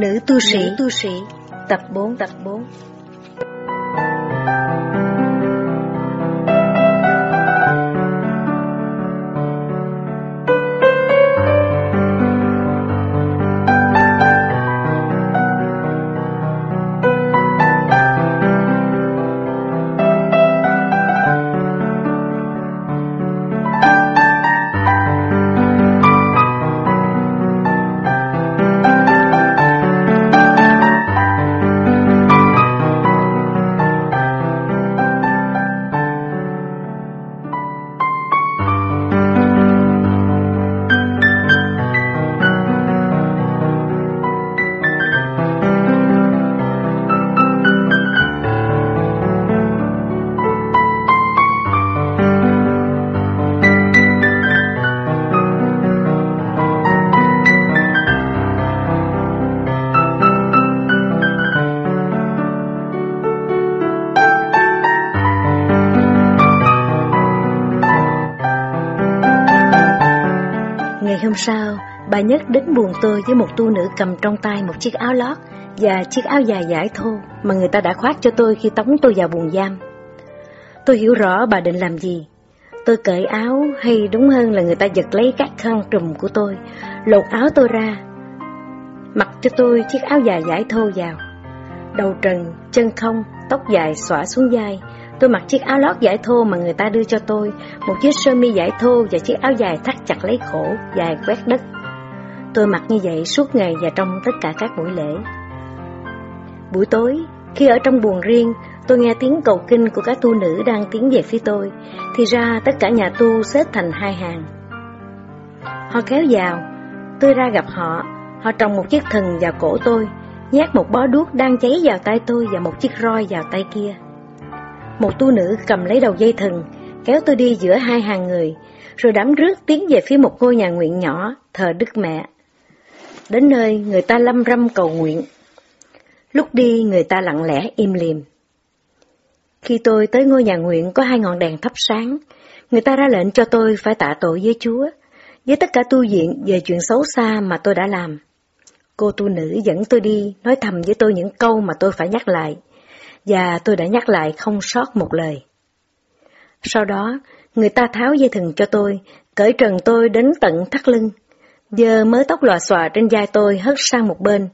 Nữ tu sĩ, Nữ tu sĩ, tập 4, tập 4. Sau, bà Nhất đến buồn tôi với một tu nữ cầm trong tay một chiếc áo lót và chiếc áo dài giải thô mà người ta đã khoác cho tôi khi tống tôi vào buồng giam. Tôi hiểu rõ bà định làm gì. Tôi cởi áo hay đúng hơn là người ta giật lấy các khăn trùm của tôi, lột áo tôi ra, mặc cho tôi chiếc áo dài giải thô vào. Đầu trần, chân không, tóc dài xõa xuống vai, Tôi mặc chiếc áo lót giải thô mà người ta đưa cho tôi, một chiếc sơ mi giải thô và chiếc áo dài thắt chặt lấy cổ, dài quét đất. Tôi mặc như vậy suốt ngày và trong tất cả các buổi lễ. Buổi tối, khi ở trong buồng riêng, tôi nghe tiếng cầu kinh của các tu nữ đang tiến về phía tôi, thì ra tất cả nhà tu xếp thành hai hàng. Họ kéo vào, tôi ra gặp họ, họ trồng một chiếc thần vào cổ tôi, nhét một bó đuốc đang cháy vào tay tôi và một chiếc roi vào tay kia. Một tu nữ cầm lấy đầu dây thừng, kéo tôi đi giữa hai hàng người, rồi đám rước tiến về phía một ngôi nhà nguyện nhỏ, thờ Đức Mẹ. Đến nơi, người ta lâm râm cầu nguyện. Lúc đi, người ta lặng lẽ im lìm. Khi tôi tới ngôi nhà nguyện có hai ngọn đèn thắp sáng, người ta ra lệnh cho tôi phải tạ tội với Chúa, với tất cả tu viện về chuyện xấu xa mà tôi đã làm. Cô tu nữ dẫn tôi đi, nói thầm với tôi những câu mà tôi phải nhắc lại và tôi đã nhắc lại không sót một lời. Sau đó, người ta tháo dây thừng cho tôi, cởi trần tôi đến tận thắt lưng, giờ mới tóc lòa xòa trên vai tôi hất sang một bên,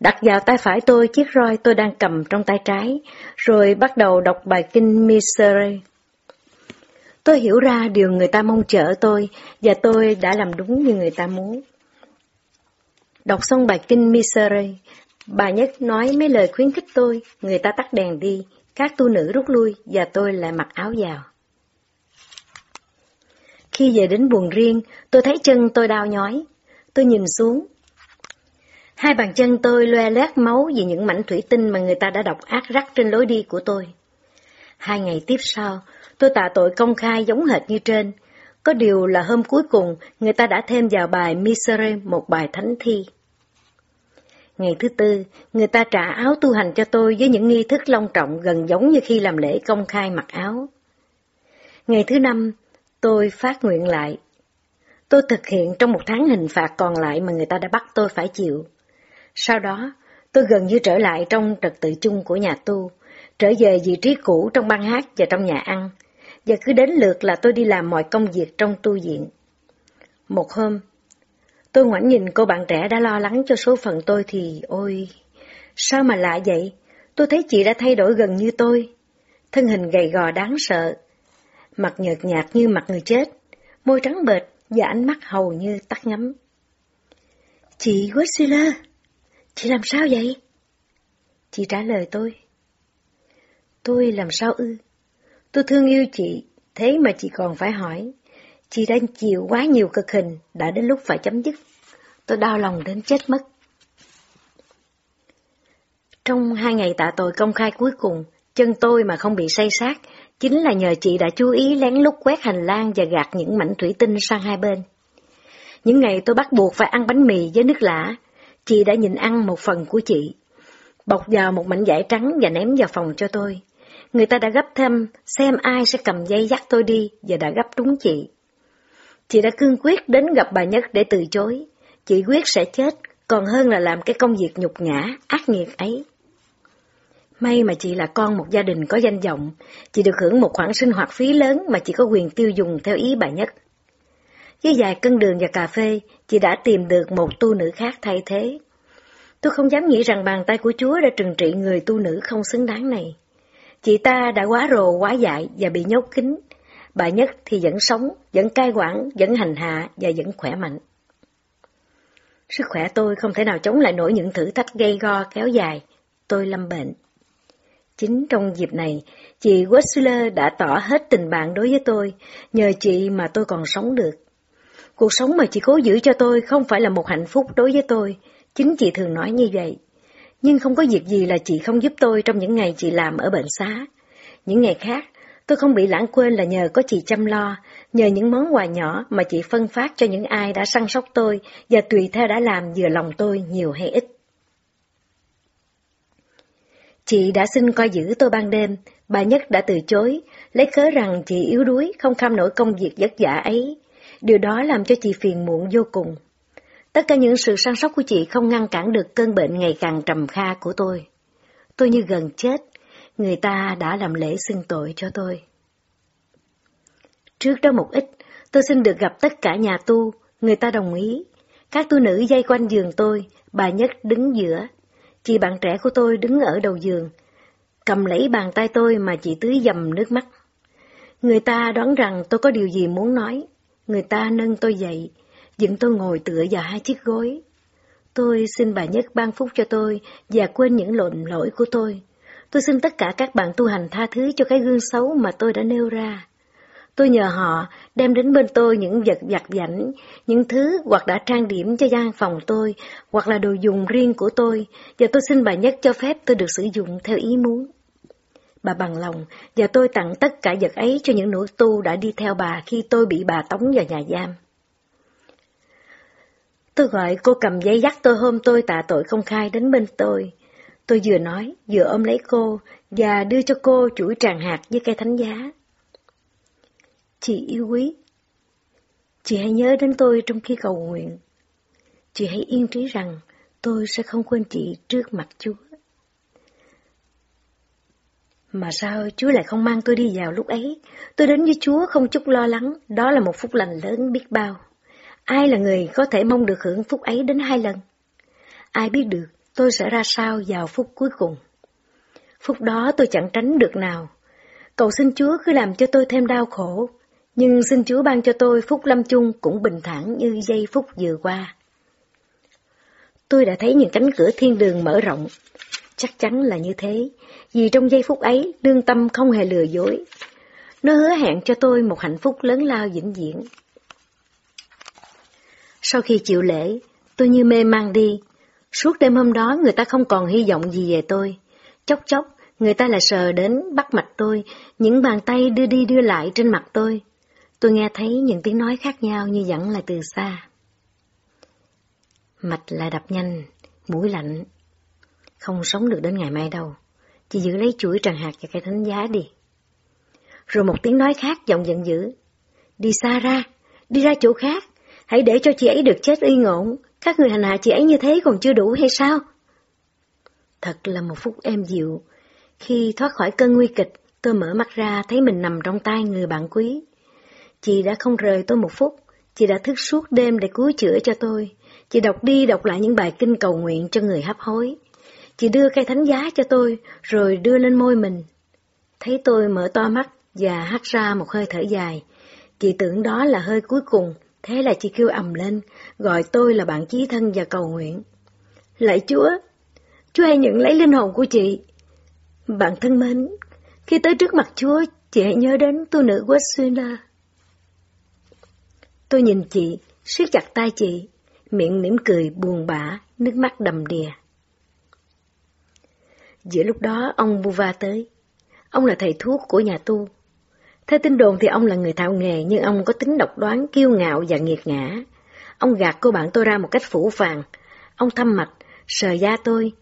đặt vào tay phải tôi chiếc roi tôi đang cầm trong tay trái, rồi bắt đầu đọc bài kinh Misery. Tôi hiểu ra điều người ta mong chờ tôi, và tôi đã làm đúng như người ta muốn. Đọc xong bài kinh Misery, Bà Nhất nói mấy lời khuyến khích tôi, người ta tắt đèn đi, các tu nữ rút lui và tôi lại mặc áo vào. Khi về đến buồng riêng, tôi thấy chân tôi đau nhói. Tôi nhìn xuống. Hai bàn chân tôi loe loét máu vì những mảnh thủy tinh mà người ta đã độc ác rắc trên lối đi của tôi. Hai ngày tiếp sau, tôi tạ tội công khai giống hệt như trên. Có điều là hôm cuối cùng, người ta đã thêm vào bài Miserere một bài thánh thi. Ngày thứ tư, người ta trả áo tu hành cho tôi với những nghi thức long trọng gần giống như khi làm lễ công khai mặc áo. Ngày thứ năm, tôi phát nguyện lại. Tôi thực hiện trong một tháng hình phạt còn lại mà người ta đã bắt tôi phải chịu. Sau đó, tôi gần như trở lại trong trật tự chung của nhà tu, trở về vị trí cũ trong ban hát và trong nhà ăn, và cứ đến lượt là tôi đi làm mọi công việc trong tu viện. Một hôm, Tôi ngoảnh nhìn cô bạn trẻ đã lo lắng cho số phận tôi thì, ôi, sao mà lạ vậy? Tôi thấy chị đã thay đổi gần như tôi. Thân hình gầy gò đáng sợ, mặt nhợt nhạt như mặt người chết, môi trắng bệt và ánh mắt hầu như tắt ngắm. Chị Wessler, chị làm sao vậy? Chị trả lời tôi. Tôi làm sao ư? Tôi thương yêu chị, thế mà chị còn phải hỏi. Chị đã chịu quá nhiều cực hình, đã đến lúc phải chấm dứt. Tôi đau lòng đến chết mất. Trong hai ngày tạ tội công khai cuối cùng, chân tôi mà không bị say sát, chính là nhờ chị đã chú ý lén lút quét hành lang và gạt những mảnh thủy tinh sang hai bên. Những ngày tôi bắt buộc phải ăn bánh mì với nước lã, chị đã nhìn ăn một phần của chị. Bọc vào một mảnh vải trắng và ném vào phòng cho tôi. Người ta đã gấp thêm xem ai sẽ cầm dây dắt tôi đi và đã gấp trúng chị. Chị đã cương quyết đến gặp bà Nhất để từ chối. Chị quyết sẽ chết, còn hơn là làm cái công việc nhục nhã, ác nghiệt ấy. May mà chị là con một gia đình có danh vọng, chị được hưởng một khoản sinh hoạt phí lớn mà chị có quyền tiêu dùng theo ý bà nhất. Với vài cân đường và cà phê, chị đã tìm được một tu nữ khác thay thế. Tôi không dám nghĩ rằng bàn tay của Chúa đã trừng trị người tu nữ không xứng đáng này. Chị ta đã quá rồ quá dại và bị nhốt kín. Bà nhất thì vẫn sống, vẫn cai quản, vẫn hành hạ và vẫn khỏe mạnh. Sức khỏe tôi không thể nào chống lại nổi những thử thách gây go kéo dài. Tôi lâm bệnh. Chính trong dịp này, chị Wessler đã tỏ hết tình bạn đối với tôi, nhờ chị mà tôi còn sống được. Cuộc sống mà chị cố giữ cho tôi không phải là một hạnh phúc đối với tôi, chính chị thường nói như vậy. Nhưng không có việc gì là chị không giúp tôi trong những ngày chị làm ở bệnh xá. Những ngày khác, tôi không bị lãng quên là nhờ có chị chăm lo, nhờ những món quà nhỏ mà chị phân phát cho những ai đã săn sóc tôi và tùy theo đã làm vừa lòng tôi nhiều hay ít. Chị đã xin coi giữ tôi ban đêm, bà Nhất đã từ chối, lấy cớ rằng chị yếu đuối, không kham nổi công việc vất vả ấy. Điều đó làm cho chị phiền muộn vô cùng. Tất cả những sự săn sóc của chị không ngăn cản được cơn bệnh ngày càng trầm kha của tôi. Tôi như gần chết, người ta đã làm lễ xưng tội cho tôi. Trước đó một ít, tôi xin được gặp tất cả nhà tu, người ta đồng ý. Các tu nữ dây quanh giường tôi, bà Nhất đứng giữa. Chị bạn trẻ của tôi đứng ở đầu giường, cầm lấy bàn tay tôi mà chị tưới dầm nước mắt. Người ta đoán rằng tôi có điều gì muốn nói. Người ta nâng tôi dậy, dựng tôi ngồi tựa vào hai chiếc gối. Tôi xin bà Nhất ban phúc cho tôi và quên những lộn lỗi của tôi. Tôi xin tất cả các bạn tu hành tha thứ cho cái gương xấu mà tôi đã nêu ra. Tôi nhờ họ đem đến bên tôi những vật giặt giảnh, những thứ hoặc đã trang điểm cho gian phòng tôi, hoặc là đồ dùng riêng của tôi, và tôi xin bà Nhất cho phép tôi được sử dụng theo ý muốn. Bà bằng lòng, và tôi tặng tất cả vật ấy cho những nữ tu đã đi theo bà khi tôi bị bà tống vào nhà giam. Tôi gọi cô cầm giấy dắt tôi hôm tôi tạ tội không khai đến bên tôi. Tôi vừa nói, vừa ôm lấy cô và đưa cho cô chuỗi tràng hạt với cây thánh giá. Chị yêu quý, chị hãy nhớ đến tôi trong khi cầu nguyện. Chị hãy yên trí rằng tôi sẽ không quên chị trước mặt Chúa. Mà sao Chúa lại không mang tôi đi vào lúc ấy? Tôi đến với Chúa không chút lo lắng, đó là một phúc lành lớn biết bao. Ai là người có thể mong được hưởng phúc ấy đến hai lần? Ai biết được tôi sẽ ra sao vào phút cuối cùng? Phúc đó tôi chẳng tránh được nào. Cầu xin Chúa cứ làm cho tôi thêm đau khổ, nhưng xin Chúa ban cho tôi phút lâm chung cũng bình thản như giây phút vừa qua. Tôi đã thấy những cánh cửa thiên đường mở rộng. Chắc chắn là như thế, vì trong giây phút ấy, lương tâm không hề lừa dối. Nó hứa hẹn cho tôi một hạnh phúc lớn lao vĩnh viễn. Sau khi chịu lễ, tôi như mê mang đi. Suốt đêm hôm đó người ta không còn hy vọng gì về tôi. Chốc chốc, người ta lại sờ đến bắt mạch tôi, những bàn tay đưa đi đưa lại trên mặt tôi. Tôi nghe thấy những tiếng nói khác nhau như dẫn lại từ xa. Mạch lại đập nhanh, mũi lạnh. Không sống được đến ngày mai đâu. Chỉ giữ lấy chuỗi tràn hạt và cây thánh giá đi. Rồi một tiếng nói khác giọng giận dữ. Đi xa ra, đi ra chỗ khác. Hãy để cho chị ấy được chết y ngộn. Các người hành hạ chị ấy như thế còn chưa đủ hay sao? Thật là một phút êm dịu. Khi thoát khỏi cơn nguy kịch, tôi mở mắt ra thấy mình nằm trong tay người bạn quý. Chị đã không rời tôi một phút, chị đã thức suốt đêm để cứu chữa cho tôi. Chị đọc đi đọc lại những bài kinh cầu nguyện cho người hấp hối. Chị đưa cây thánh giá cho tôi, rồi đưa lên môi mình. Thấy tôi mở to mắt và hắt ra một hơi thở dài. Chị tưởng đó là hơi cuối cùng, thế là chị kêu ầm lên, gọi tôi là bạn chí thân và cầu nguyện. Lạy Chúa, Chúa hãy nhận lấy linh hồn của chị. Bạn thân mến, khi tới trước mặt Chúa, chị hãy nhớ đến tu nữ Westfinder. Tôi nhìn chị, siết chặt tay chị, miệng mỉm cười buồn bã, nước mắt đầm đìa. Giữa lúc đó ông Buva tới. Ông là thầy thuốc của nhà tu. Theo tin đồn thì ông là người thạo nghề nhưng ông có tính độc đoán, kiêu ngạo và nghiệt ngã. Ông gạt cô bạn tôi ra một cách phủ phàng. Ông thăm mặt, sờ da tôi.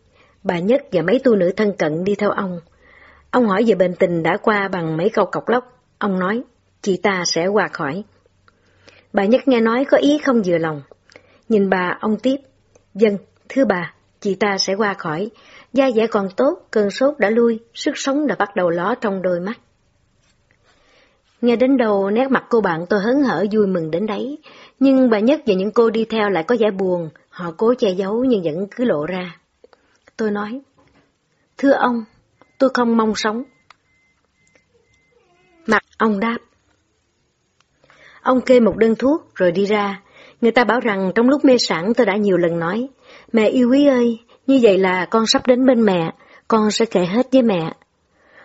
Bà Nhất và mấy tu nữ thân cận đi theo ông. Ông hỏi về bệnh tình đã qua bằng mấy câu cọc lóc. Ông nói, chị ta sẽ qua khỏi. Bà Nhất nghe nói có ý không vừa lòng. Nhìn bà, ông tiếp. Dân, Thưa bà, chị ta sẽ qua khỏi, da dẻ còn tốt, cơn sốt đã lui, sức sống đã bắt đầu ló trong đôi mắt. Nghe đến đầu, nét mặt cô bạn tôi hớn hở vui mừng đến đấy, nhưng bà Nhất và những cô đi theo lại có vẻ buồn, họ cố che giấu nhưng vẫn cứ lộ ra. Tôi nói, Thưa ông, tôi không mong sống. Mặt ông đáp. Ông kê một đơn thuốc rồi đi ra. Người ta bảo rằng trong lúc mê sản tôi đã nhiều lần nói, mẹ yêu quý ơi, như vậy là con sắp đến bên mẹ, con sẽ kể hết với mẹ.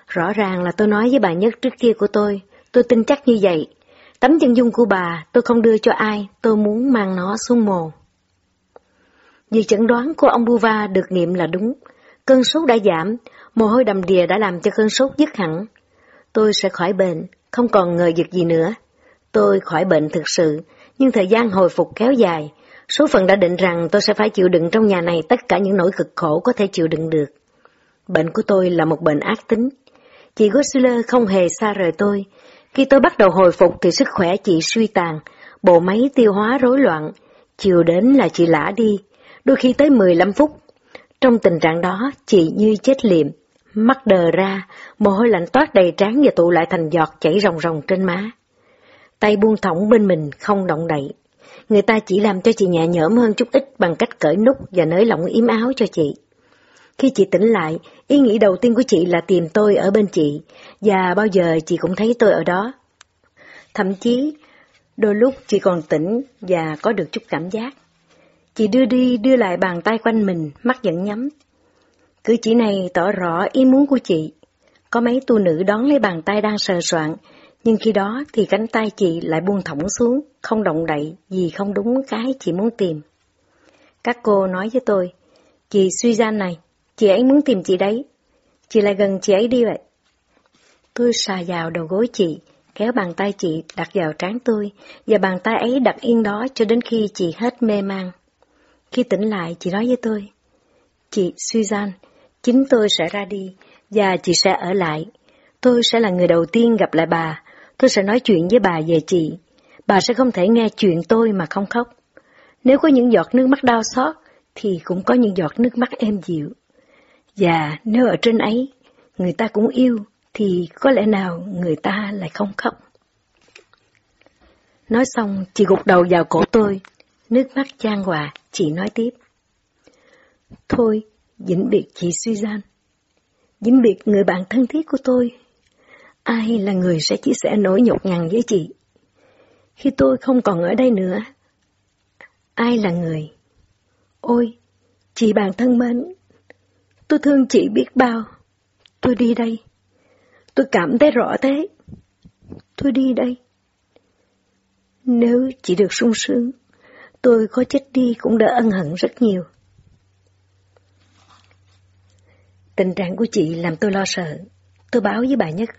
Rõ ràng là tôi nói với bà Nhất trước kia của tôi, tôi tin chắc như vậy. Tấm chân dung của bà tôi không đưa cho ai, tôi muốn mang nó xuống mồ. Vì chẩn đoán của ông Buva được nghiệm là đúng, cơn sốt đã giảm, mồ hôi đầm đìa đã làm cho cơn sốt dứt hẳn. Tôi sẽ khỏi bệnh, không còn ngờ vực gì nữa. Tôi khỏi bệnh thực sự, nhưng thời gian hồi phục kéo dài. Số phận đã định rằng tôi sẽ phải chịu đựng trong nhà này tất cả những nỗi cực khổ có thể chịu đựng được. Bệnh của tôi là một bệnh ác tính. Chị Gosler không hề xa rời tôi. Khi tôi bắt đầu hồi phục thì sức khỏe chị suy tàn, bộ máy tiêu hóa rối loạn. Chiều đến là chị lã đi, đôi khi tới 15 phút. Trong tình trạng đó, chị như chết liệm, mắt đờ ra, mồ hôi lạnh toát đầy trán và tụ lại thành giọt chảy ròng ròng trên má. Tay buông thõng bên mình, không động đậy. Người ta chỉ làm cho chị nhẹ nhõm hơn chút ít bằng cách cởi nút và nới lỏng yếm áo cho chị. Khi chị tỉnh lại, ý nghĩ đầu tiên của chị là tìm tôi ở bên chị, và bao giờ chị cũng thấy tôi ở đó. Thậm chí, đôi lúc chị còn tỉnh và có được chút cảm giác. Chị đưa đi đưa lại bàn tay quanh mình, mắt vẫn nhắm. Cử chỉ này tỏ rõ ý muốn của chị. Có mấy tu nữ đón lấy bàn tay đang sờ soạn, nhưng khi đó thì cánh tay chị lại buông thõng xuống, không động đậy vì không đúng cái chị muốn tìm. Các cô nói với tôi, chị suy ra này, chị ấy muốn tìm chị đấy, chị lại gần chị ấy đi vậy. Tôi xà vào đầu gối chị, kéo bàn tay chị đặt vào trán tôi, và bàn tay ấy đặt yên đó cho đến khi chị hết mê man. Khi tỉnh lại, chị nói với tôi, Chị Suzanne, chính tôi sẽ ra đi, và chị sẽ ở lại. Tôi sẽ là người đầu tiên gặp lại bà, tôi sẽ nói chuyện với bà về chị. Bà sẽ không thể nghe chuyện tôi mà không khóc. Nếu có những giọt nước mắt đau xót, thì cũng có những giọt nước mắt êm dịu. Và nếu ở trên ấy, người ta cũng yêu, thì có lẽ nào người ta lại không khóc. Nói xong, chị gục đầu vào cổ tôi, nước mắt chan hòa, chị nói tiếp. Thôi, vĩnh biệt chị suy gian. Vĩnh biệt người bạn thân thiết của tôi. Ai là người sẽ chia sẻ nỗi nhục nhằn với chị? Khi tôi không còn ở đây nữa, ai là người? Ôi, chị bạn thân mến, tôi thương chị biết bao. Tôi đi đây. Tôi cảm thấy rõ thế. Tôi đi đây. Nếu chị được sung sướng, tôi có chết đi cũng đỡ ân hận rất nhiều. Tình trạng của chị làm tôi lo sợ. Tôi báo với bà Nhất.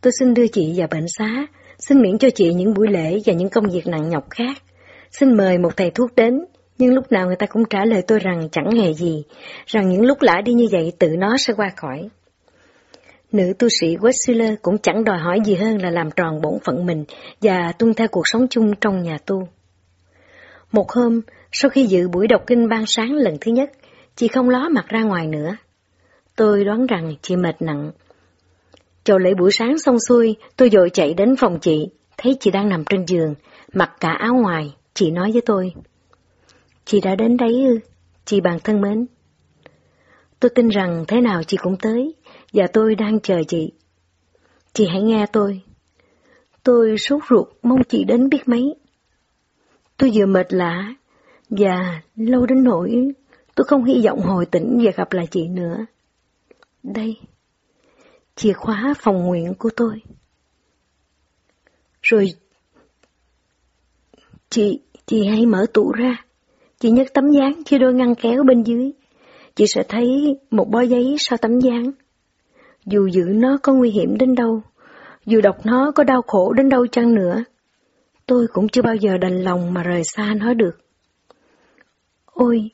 Tôi xin đưa chị vào bệnh xá, xin miễn cho chị những buổi lễ và những công việc nặng nhọc khác. Xin mời một thầy thuốc đến, nhưng lúc nào người ta cũng trả lời tôi rằng chẳng hề gì, rằng những lúc lã đi như vậy tự nó sẽ qua khỏi. Nữ tu sĩ Westler cũng chẳng đòi hỏi gì hơn là làm tròn bổn phận mình và tuân theo cuộc sống chung trong nhà tu. Một hôm, sau khi dự buổi đọc kinh ban sáng lần thứ nhất, chị không ló mặt ra ngoài nữa. Tôi đoán rằng chị mệt nặng. Chầu lễ buổi sáng xong xuôi, tôi dội chạy đến phòng chị, thấy chị đang nằm trên giường, mặc cả áo ngoài, chị nói với tôi. Chị đã đến đấy ư, chị bạn thân mến. Tôi tin rằng thế nào chị cũng tới, và tôi đang chờ chị. Chị hãy nghe tôi. Tôi sốt ruột mong chị đến biết mấy. Tôi vừa mệt lạ, và lâu đến nỗi tôi không hy vọng hồi tỉnh và gặp lại chị nữa. Đây, chìa khóa phòng nguyện của tôi. Rồi, chị, chị hãy mở tủ ra. Chị nhấc tấm dáng chia đôi ngăn kéo bên dưới. Chị sẽ thấy một bó giấy sau tấm dáng. Dù giữ nó có nguy hiểm đến đâu, dù đọc nó có đau khổ đến đâu chăng nữa, tôi cũng chưa bao giờ đành lòng mà rời xa nó được. Ôi,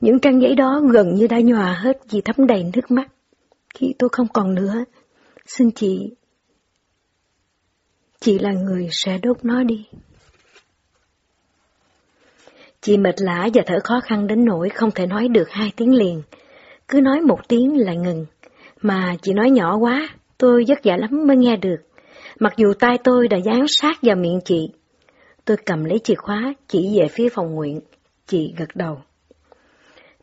những trang giấy đó gần như đã nhòa hết vì thấm đầy nước mắt. Khi tôi không còn nữa, xin chị, chị là người sẽ đốt nó đi. Chị mệt lã và thở khó khăn đến nỗi không thể nói được hai tiếng liền. Cứ nói một tiếng lại ngừng. Mà chị nói nhỏ quá, tôi vất vả lắm mới nghe được. Mặc dù tay tôi đã dán sát vào miệng chị. Tôi cầm lấy chìa khóa, chỉ về phía phòng nguyện. Chị gật đầu.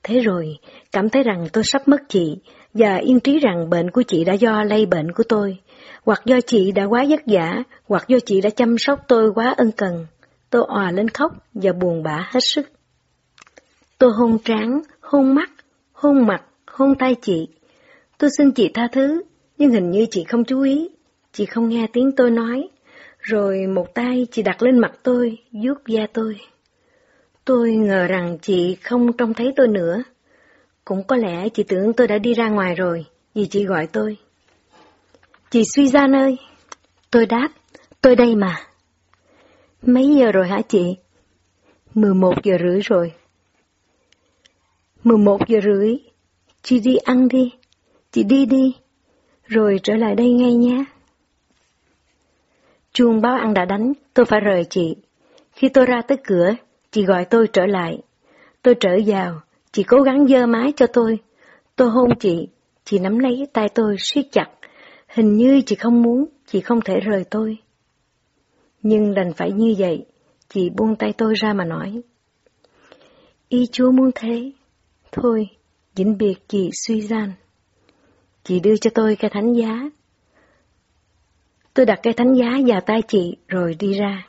Thế rồi, cảm thấy rằng tôi sắp mất chị, và yên trí rằng bệnh của chị đã do lây bệnh của tôi, hoặc do chị đã quá vất vả, hoặc do chị đã chăm sóc tôi quá ân cần. Tôi òa lên khóc và buồn bã hết sức. Tôi hôn trán, hôn mắt, hôn mặt, hôn tay chị. Tôi xin chị tha thứ, nhưng hình như chị không chú ý. Chị không nghe tiếng tôi nói. Rồi một tay chị đặt lên mặt tôi, vuốt da tôi. Tôi ngờ rằng chị không trông thấy tôi nữa. Cũng có lẽ chị tưởng tôi đã đi ra ngoài rồi, vì chị gọi tôi. Chị suy ra ơi. Tôi đáp, tôi đây mà. Mấy giờ rồi hả chị? Mười một giờ rưỡi rồi. Mười một giờ rưỡi. Chị đi ăn đi. Chị đi đi. Rồi trở lại đây ngay nhé. Chuông báo ăn đã đánh, tôi phải rời chị. Khi tôi ra tới cửa, chị gọi tôi trở lại. Tôi trở vào, chị cố gắng dơ mái cho tôi. Tôi hôn chị, chị nắm lấy tay tôi siết chặt. Hình như chị không muốn, chị không thể rời tôi. Nhưng đành phải như vậy, chị buông tay tôi ra mà nói. Y Chúa muốn thế. Thôi, vĩnh biệt chị suy gian. Chị đưa cho tôi cái thánh giá. Tôi đặt cây thánh giá vào tay chị rồi đi ra.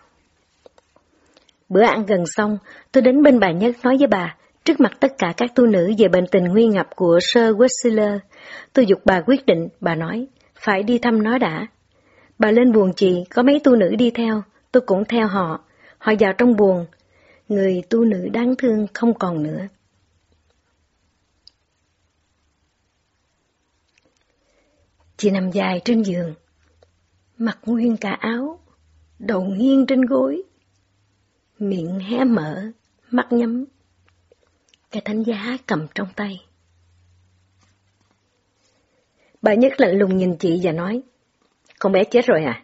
Bữa ăn gần xong, tôi đến bên bà Nhất nói với bà, trước mặt tất cả các tu nữ về bệnh tình nguy ngập của Sir Wesley. Tôi dục bà quyết định, bà nói, phải đi thăm nó đã. Bà lên buồn chị, có mấy tu nữ đi theo, tôi cũng theo họ. Họ vào trong buồn, người tu nữ đáng thương không còn nữa. Chị nằm dài trên giường, mặc nguyên cả áo, đầu nghiêng trên gối, miệng hé mở, mắt nhắm, cái thánh giá cầm trong tay. Bà nhất lạnh lùng nhìn chị và nói, con bé chết rồi à?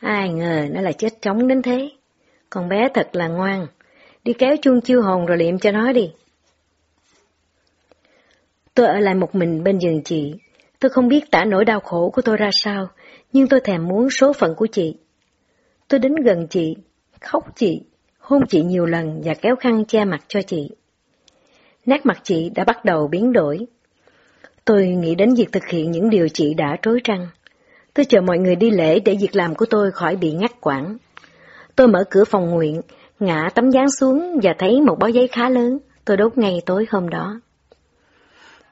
Ai ngờ nó là chết chóng đến thế. Con bé thật là ngoan, đi kéo chuông chiêu hồn rồi liệm cho nó đi. Tôi ở lại một mình bên giường chị, tôi không biết tả nỗi đau khổ của tôi ra sao, nhưng tôi thèm muốn số phận của chị. Tôi đến gần chị, khóc chị, hôn chị nhiều lần và kéo khăn che mặt cho chị. Nét mặt chị đã bắt đầu biến đổi. Tôi nghĩ đến việc thực hiện những điều chị đã trối trăng. Tôi chờ mọi người đi lễ để việc làm của tôi khỏi bị ngắt quãng. Tôi mở cửa phòng nguyện, ngã tấm dáng xuống và thấy một bó giấy khá lớn, tôi đốt ngay tối hôm đó.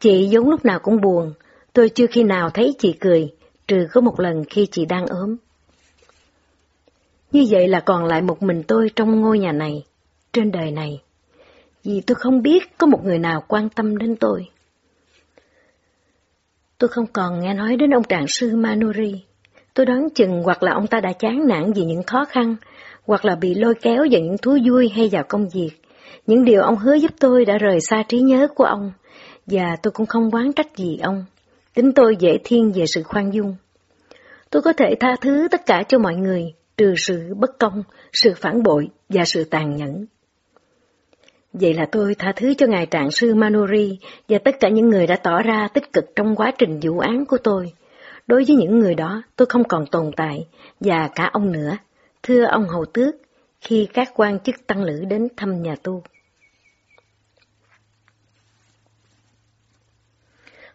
Chị vốn lúc nào cũng buồn, tôi chưa khi nào thấy chị cười, trừ có một lần khi chị đang ốm. Như vậy là còn lại một mình tôi trong ngôi nhà này, trên đời này, vì tôi không biết có một người nào quan tâm đến tôi. Tôi không còn nghe nói đến ông trạng sư Manuri. Tôi đoán chừng hoặc là ông ta đã chán nản vì những khó khăn, hoặc là bị lôi kéo vào những thú vui hay vào công việc. Những điều ông hứa giúp tôi đã rời xa trí nhớ của ông, và tôi cũng không quán trách gì ông. Tính tôi dễ thiên về sự khoan dung. Tôi có thể tha thứ tất cả cho mọi người, trừ sự bất công, sự phản bội và sự tàn nhẫn. Vậy là tôi tha thứ cho ngài trạng sư Manori và tất cả những người đã tỏ ra tích cực trong quá trình vụ án của tôi. Đối với những người đó, tôi không còn tồn tại, và cả ông nữa. Thưa ông hầu tước, khi các quan chức tăng lữ đến thăm nhà tu.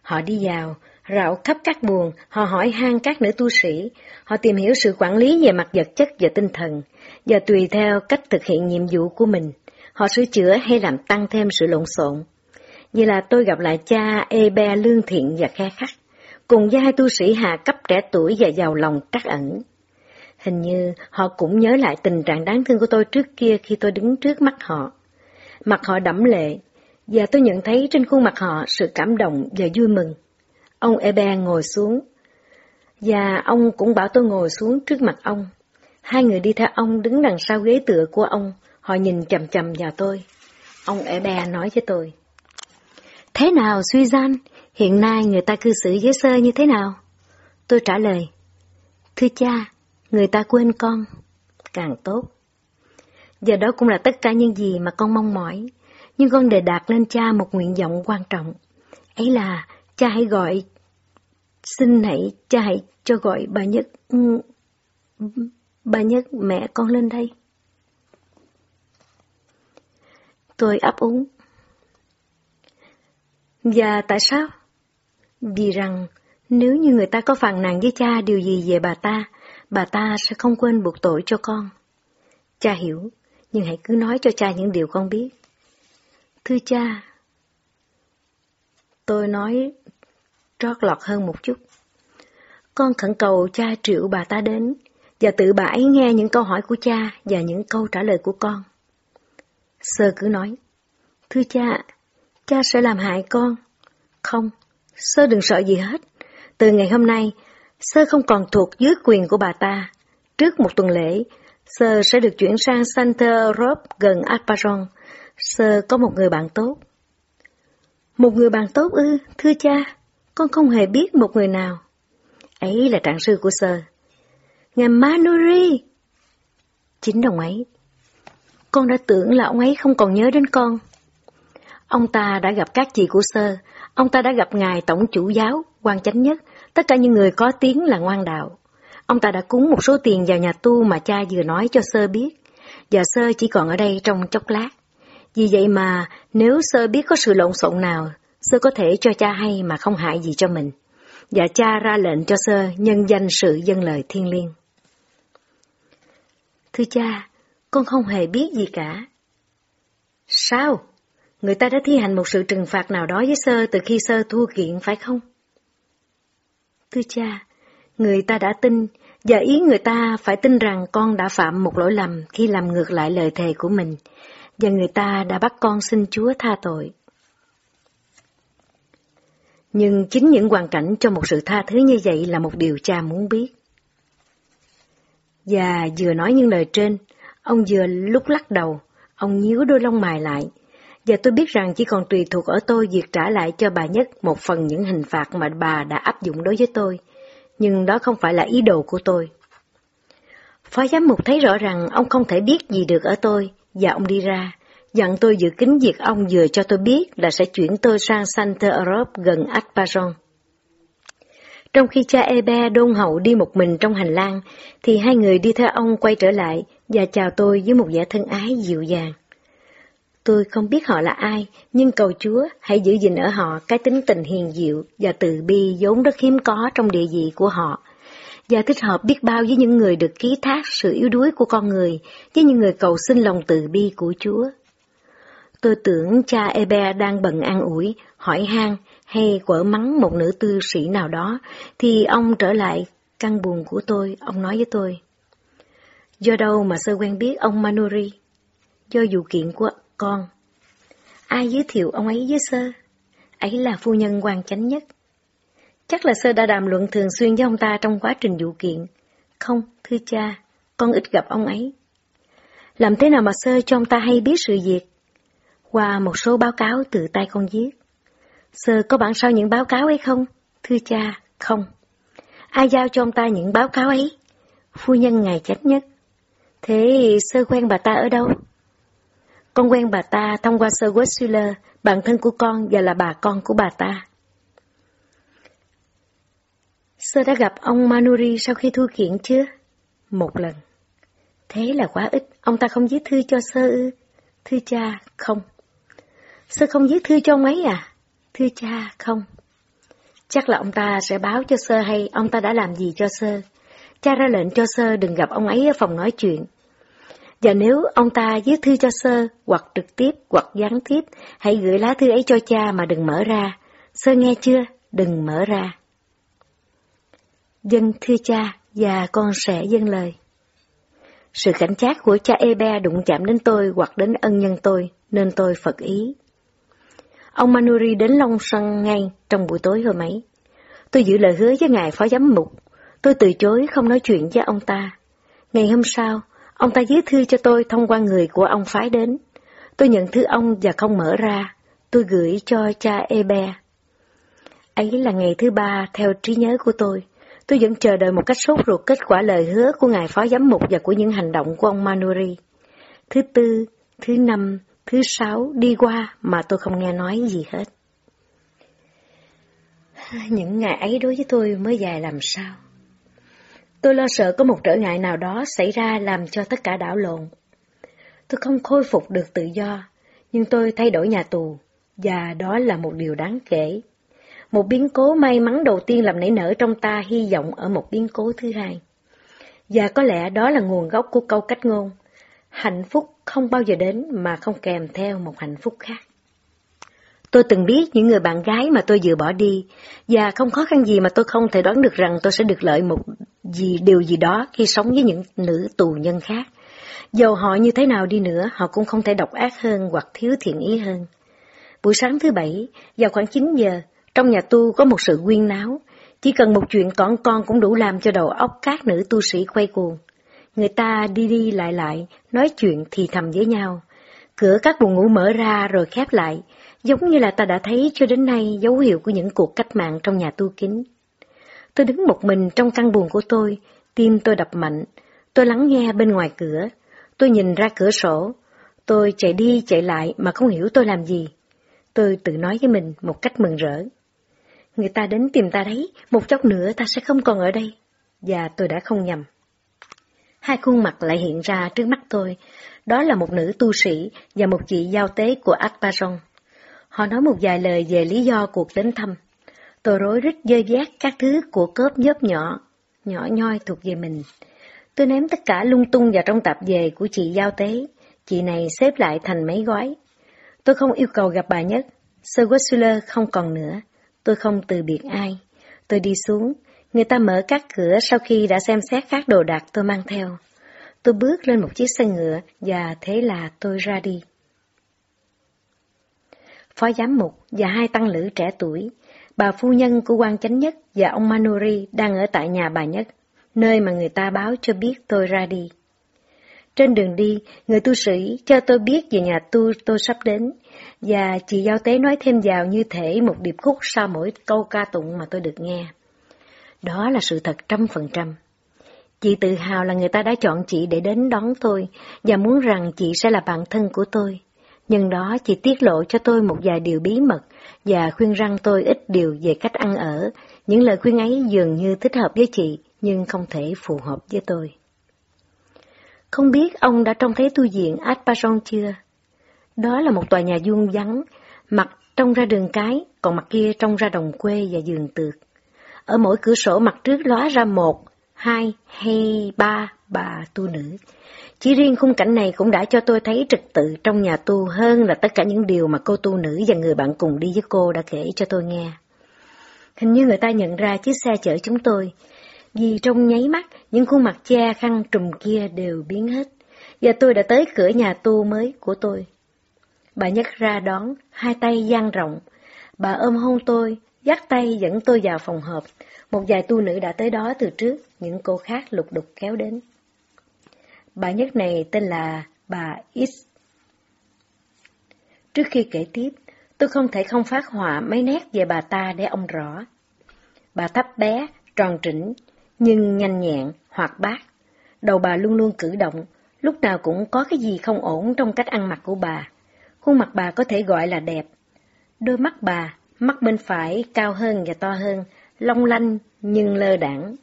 Họ đi vào, rạo khắp các buồng, họ hỏi han các nữ tu sĩ, họ tìm hiểu sự quản lý về mặt vật chất và tinh thần, và tùy theo cách thực hiện nhiệm vụ của mình, họ sửa chữa hay làm tăng thêm sự lộn xộn. như là tôi gặp lại cha Ebe lương thiện và khe khắc, cùng với hai tu sĩ hạ cấp trẻ tuổi và giàu lòng trắc ẩn. Hình như họ cũng nhớ lại tình trạng đáng thương của tôi trước kia khi tôi đứng trước mắt họ. Mặt họ đẫm lệ, và tôi nhận thấy trên khuôn mặt họ sự cảm động và vui mừng. Ông Ebe ngồi xuống, và ông cũng bảo tôi ngồi xuống trước mặt ông. Hai người đi theo ông đứng đằng sau ghế tựa của ông, họ nhìn chầm chầm vào tôi. Ông Ebe nói với tôi. Thế nào suy gian, hiện nay người ta cư xử với sơ như thế nào? Tôi trả lời, thưa cha, người ta quên con, càng tốt. giờ đó cũng là tất cả những gì mà con mong mỏi. Nhưng con đề đạt lên cha một nguyện vọng quan trọng. Ấy là cha hãy gọi, xin hãy, cha hãy cho gọi bà Nhất, ừ, bà Nhất mẹ con lên đây. Tôi ấp úng. Và tại sao? Vì rằng nếu như người ta có phàn nàn với cha điều gì về bà ta, bà ta sẽ không quên buộc tội cho con. Cha hiểu, nhưng hãy cứ nói cho cha những điều con biết. Thưa cha, tôi nói trót lọt hơn một chút. Con khẩn cầu cha triệu bà ta đến, và tự bà ấy nghe những câu hỏi của cha và những câu trả lời của con. Sơ cứ nói, Thưa cha, cha sẽ làm hại con. Không, Sơ đừng sợ gì hết. Từ ngày hôm nay, Sơ không còn thuộc dưới quyền của bà ta. Trước một tuần lễ, Sơ sẽ được chuyển sang Santa Rob gần Alparon. Sơ có một người bạn tốt. Một người bạn tốt ư, thưa cha, con không hề biết một người nào. Ấy là trạng sư của Sơ. Ngài Manuri! Chính đồng ấy. Con đã tưởng là ông ấy không còn nhớ đến con. Ông ta đã gặp các chị của Sơ, ông ta đã gặp Ngài Tổng chủ giáo, quan chánh nhất, tất cả những người có tiếng là ngoan đạo. Ông ta đã cúng một số tiền vào nhà tu mà cha vừa nói cho Sơ biết, và Sơ chỉ còn ở đây trong chốc lát. Vì vậy mà nếu Sơ biết có sự lộn xộn nào, Sơ có thể cho cha hay mà không hại gì cho mình. Và cha ra lệnh cho Sơ nhân danh sự dân lời thiên liêng. Thưa cha, con không hề biết gì cả. Sao? Người ta đã thi hành một sự trừng phạt nào đó với Sơ từ khi Sơ thua kiện phải không? Thưa cha, người ta đã tin, và ý người ta phải tin rằng con đã phạm một lỗi lầm khi làm ngược lại lời thề của mình, và người ta đã bắt con xin Chúa tha tội. Nhưng chính những hoàn cảnh cho một sự tha thứ như vậy là một điều cha muốn biết. Và vừa nói những lời trên, ông vừa lúc lắc đầu, ông nhíu đôi lông mày lại, và tôi biết rằng chỉ còn tùy thuộc ở tôi việc trả lại cho bà Nhất một phần những hình phạt mà bà đã áp dụng đối với tôi, nhưng đó không phải là ý đồ của tôi. Phó giám mục thấy rõ rằng ông không thể biết gì được ở tôi, và ông đi ra, dặn tôi giữ kính việc ông vừa cho tôi biết là sẽ chuyển tôi sang Santa Europe gần Akbaron. Trong khi cha Ebe đôn hậu đi một mình trong hành lang, thì hai người đi theo ông quay trở lại và chào tôi với một vẻ thân ái dịu dàng. Tôi không biết họ là ai, nhưng cầu Chúa hãy giữ gìn ở họ cái tính tình hiền diệu và từ bi vốn rất hiếm có trong địa vị của họ, và thích hợp biết bao với những người được ký thác sự yếu đuối của con người, với những người cầu xin lòng từ bi của Chúa. Tôi tưởng cha Ebe đang bận an ủi, hỏi han hay quở mắng một nữ tư sĩ nào đó, thì ông trở lại căn buồn của tôi, ông nói với tôi. Do đâu mà sơ quen biết ông Manuri? Do vụ kiện của con. Ai giới thiệu ông ấy với sơ? Ấy là phu nhân quan chánh nhất. Chắc là sơ đã đàm luận thường xuyên với ông ta trong quá trình vụ kiện. Không, thưa cha, con ít gặp ông ấy. Làm thế nào mà sơ cho ông ta hay biết sự việc? Qua một số báo cáo từ tay con viết. Sơ có bản sao những báo cáo ấy không? Thưa cha, không. Ai giao cho ông ta những báo cáo ấy? Phu nhân ngài chánh nhất. Thế sơ quen bà ta ở đâu? Con quen bà ta thông qua sơ Westwiller, bạn thân của con và là bà con của bà ta. Sơ đã gặp ông Manuri sau khi thu kiện chưa? Một lần. Thế là quá ít, ông ta không viết thư cho sơ ư? Thưa cha, không. Sơ không viết thư cho ông ấy à? Thưa cha, không. Chắc là ông ta sẽ báo cho sơ hay ông ta đã làm gì cho sơ. Cha ra lệnh cho sơ đừng gặp ông ấy ở phòng nói chuyện. Và nếu ông ta viết thư cho sơ, hoặc trực tiếp, hoặc gián tiếp, hãy gửi lá thư ấy cho cha mà đừng mở ra. Sơ nghe chưa? Đừng mở ra. Dân thưa cha, và con sẽ dâng lời. Sự cảnh giác của cha Ebe đụng chạm đến tôi hoặc đến ân nhân tôi, nên tôi phật ý. Ông Manuri đến Long Sân ngay trong buổi tối hôm ấy. Tôi giữ lời hứa với ngài phó giám mục. Tôi từ chối không nói chuyện với ông ta. Ngày hôm sau, Ông ta viết thư cho tôi thông qua người của ông phái đến. Tôi nhận thư ông và không mở ra. Tôi gửi cho cha Ebe. Ấy là ngày thứ ba theo trí nhớ của tôi. Tôi vẫn chờ đợi một cách sốt ruột kết quả lời hứa của ngài phó giám mục và của những hành động của ông Manuri. thứ tư, thứ năm, thứ sáu đi qua mà tôi không nghe nói gì hết. Những ngày ấy đối với tôi mới dài làm sao. Tôi lo sợ có một trở ngại nào đó xảy ra làm cho tất cả đảo lộn. Tôi không khôi phục được tự do, nhưng tôi thay đổi nhà tù, và đó là một điều đáng kể. Một biến cố may mắn đầu tiên làm nảy nở trong ta hy vọng ở một biến cố thứ hai. Và có lẽ đó là nguồn gốc của câu cách ngôn. Hạnh phúc không bao giờ đến mà không kèm theo một hạnh phúc khác. Tôi từng biết những người bạn gái mà tôi vừa bỏ đi, và không khó khăn gì mà tôi không thể đoán được rằng tôi sẽ được lợi một gì điều gì đó khi sống với những nữ tù nhân khác. Dầu họ như thế nào đi nữa, họ cũng không thể độc ác hơn hoặc thiếu thiện ý hơn. Buổi sáng thứ bảy, vào khoảng 9 giờ, trong nhà tu có một sự quyên náo. Chỉ cần một chuyện con con cũng đủ làm cho đầu óc các nữ tu sĩ quay cuồng. Người ta đi đi lại lại, nói chuyện thì thầm với nhau. Cửa các buồng ngủ mở ra rồi khép lại, giống như là ta đã thấy cho đến nay dấu hiệu của những cuộc cách mạng trong nhà tu kính. Tôi đứng một mình trong căn buồng của tôi, tim tôi đập mạnh. Tôi lắng nghe bên ngoài cửa. Tôi nhìn ra cửa sổ. Tôi chạy đi chạy lại mà không hiểu tôi làm gì. Tôi tự nói với mình một cách mừng rỡ. Người ta đến tìm ta đấy, một chốc nữa ta sẽ không còn ở đây. Và tôi đã không nhầm. Hai khuôn mặt lại hiện ra trước mắt tôi. Đó là một nữ tu sĩ và một chị giao tế của Akbaron. Họ nói một vài lời về lý do cuộc đến thăm. Tôi rối rít dơ vét các thứ của cớp nhớp nhỏ, nhỏ nhoi thuộc về mình. Tôi ném tất cả lung tung vào trong tạp về của chị giao tế. Chị này xếp lại thành mấy gói. Tôi không yêu cầu gặp bà nhất. Sir Wessler không còn nữa. Tôi không từ biệt ai. Tôi đi xuống. Người ta mở các cửa sau khi đã xem xét các đồ đạc tôi mang theo. Tôi bước lên một chiếc xe ngựa và thế là tôi ra đi. Phó giám mục và hai tăng lữ trẻ tuổi, bà phu nhân của quan chánh nhất và ông Manuri đang ở tại nhà bà nhất, nơi mà người ta báo cho biết tôi ra đi. Trên đường đi, người tu sĩ cho tôi biết về nhà tu tôi sắp đến, và chị giao tế nói thêm vào như thể một điệp khúc sau mỗi câu ca tụng mà tôi được nghe. Đó là sự thật trăm phần trăm. Chị tự hào là người ta đã chọn chị để đến đón tôi, và muốn rằng chị sẽ là bạn thân của tôi. Nhưng đó chị tiết lộ cho tôi một vài điều bí mật, và khuyên răng tôi ít điều về cách ăn ở. Những lời khuyên ấy dường như thích hợp với chị, nhưng không thể phù hợp với tôi. Không biết ông đã trông thấy tu viện Atpason chưa? Đó là một tòa nhà vuông vắn, mặt trông ra đường cái, còn mặt kia trông ra đồng quê và giường tược. Ở mỗi cửa sổ mặt trước lóa ra một, hai hay ba bà tu nữ. Chỉ riêng khung cảnh này cũng đã cho tôi thấy trật tự trong nhà tu hơn là tất cả những điều mà cô tu nữ và người bạn cùng đi với cô đã kể cho tôi nghe. Hình như người ta nhận ra chiếc xe chở chúng tôi, vì trong nháy mắt, những khuôn mặt che khăn trùm kia đều biến hết, và tôi đã tới cửa nhà tu mới của tôi. Bà nhấc ra đón, hai tay dang rộng. Bà ôm hôn tôi, dắt tay dẫn tôi vào phòng họp. Một vài tu nữ đã tới đó từ trước, những cô khác lục đục kéo đến. Bà nhất này tên là bà X. Trước khi kể tiếp, tôi không thể không phát họa mấy nét về bà ta để ông rõ. Bà thấp bé, tròn trĩnh, nhưng nhanh nhẹn, hoạt bát. Đầu bà luôn luôn cử động, lúc nào cũng có cái gì không ổn trong cách ăn mặc của bà. Khuôn mặt bà có thể gọi là đẹp. Đôi mắt bà, mắt bên phải cao hơn và to hơn, long lanh nhưng lơ đãng.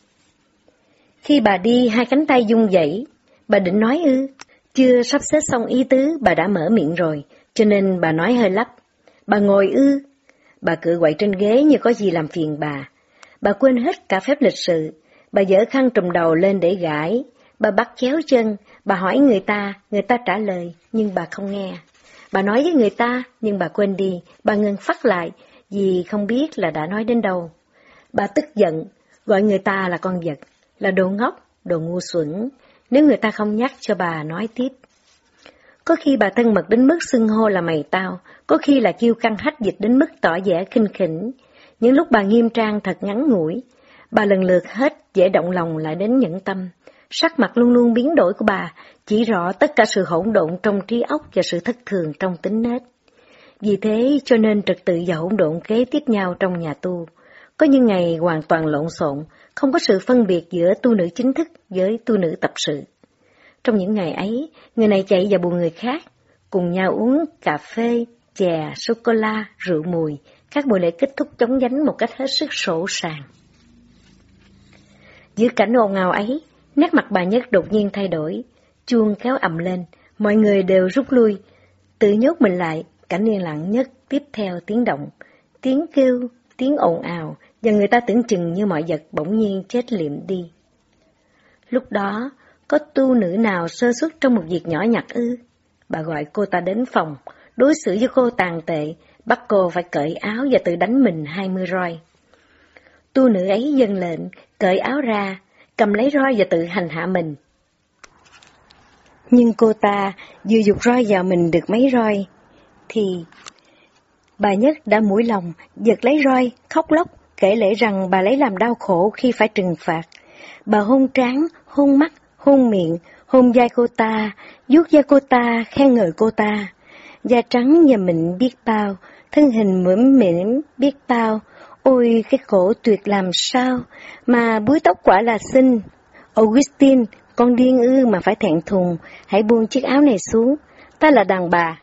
Khi bà đi, hai cánh tay dung dậy, bà định nói ư, chưa sắp xếp xong ý tứ, bà đã mở miệng rồi, cho nên bà nói hơi lắp. Bà ngồi ư, bà cựa quậy trên ghế như có gì làm phiền bà. Bà quên hết cả phép lịch sự, bà dở khăn trùm đầu lên để gãi, bà bắt chéo chân, bà hỏi người ta, người ta trả lời, nhưng bà không nghe. Bà nói với người ta, nhưng bà quên đi, bà ngừng phát lại, vì không biết là đã nói đến đâu. Bà tức giận, gọi người ta là con vật, là đồ ngốc, đồ ngu xuẩn, nếu người ta không nhắc cho bà nói tiếp. Có khi bà thân mật đến mức xưng hô là mày tao, có khi là kêu căng hách dịch đến mức tỏ vẻ khinh khỉnh. Những lúc bà nghiêm trang thật ngắn ngủi, bà lần lượt hết dễ động lòng lại đến nhẫn tâm. Sắc mặt luôn luôn biến đổi của bà chỉ rõ tất cả sự hỗn độn trong trí óc và sự thất thường trong tính nết. Vì thế cho nên trật tự và hỗn độn kế tiếp nhau trong nhà tu. Có những ngày hoàn toàn lộn xộn, không có sự phân biệt giữa tu nữ chính thức với tu nữ tập sự. Trong những ngày ấy, người này chạy vào buồn người khác, cùng nhau uống cà phê, chè, sô-cô-la, rượu mùi. Các buổi lễ kết thúc chóng vánh một cách hết sức sổ sàng. Giữa cảnh ồn ào ấy, nét mặt bà Nhất đột nhiên thay đổi. Chuông kéo ầm lên, mọi người đều rút lui, tự nhốt mình lại, cảnh yên lặng nhất tiếp theo tiếng động, tiếng kêu, tiếng ồn ào, và người ta tưởng chừng như mọi vật bỗng nhiên chết liệm đi. Lúc đó, có tu nữ nào sơ xuất trong một việc nhỏ nhặt ư? Bà gọi cô ta đến phòng, đối xử với cô tàn tệ, bắt cô phải cởi áo và tự đánh mình hai mươi roi. Tu nữ ấy dâng lệnh, cởi áo ra, cầm lấy roi và tự hành hạ mình. Nhưng cô ta vừa dục roi vào mình được mấy roi, thì bà Nhất đã mũi lòng, giật lấy roi, khóc lóc, kể lễ rằng bà lấy làm đau khổ khi phải trừng phạt. Bà hôn trán, hôn mắt, hôn miệng, hôn vai cô ta, vuốt da cô ta, khen ngợi cô ta. Da trắng nhà mình biết bao, thân hình mỉm mỉm biết bao, ôi cái cổ tuyệt làm sao, mà búi tóc quả là xinh. Augustine, con điên ư mà phải thẹn thùng, hãy buông chiếc áo này xuống, ta là đàn bà.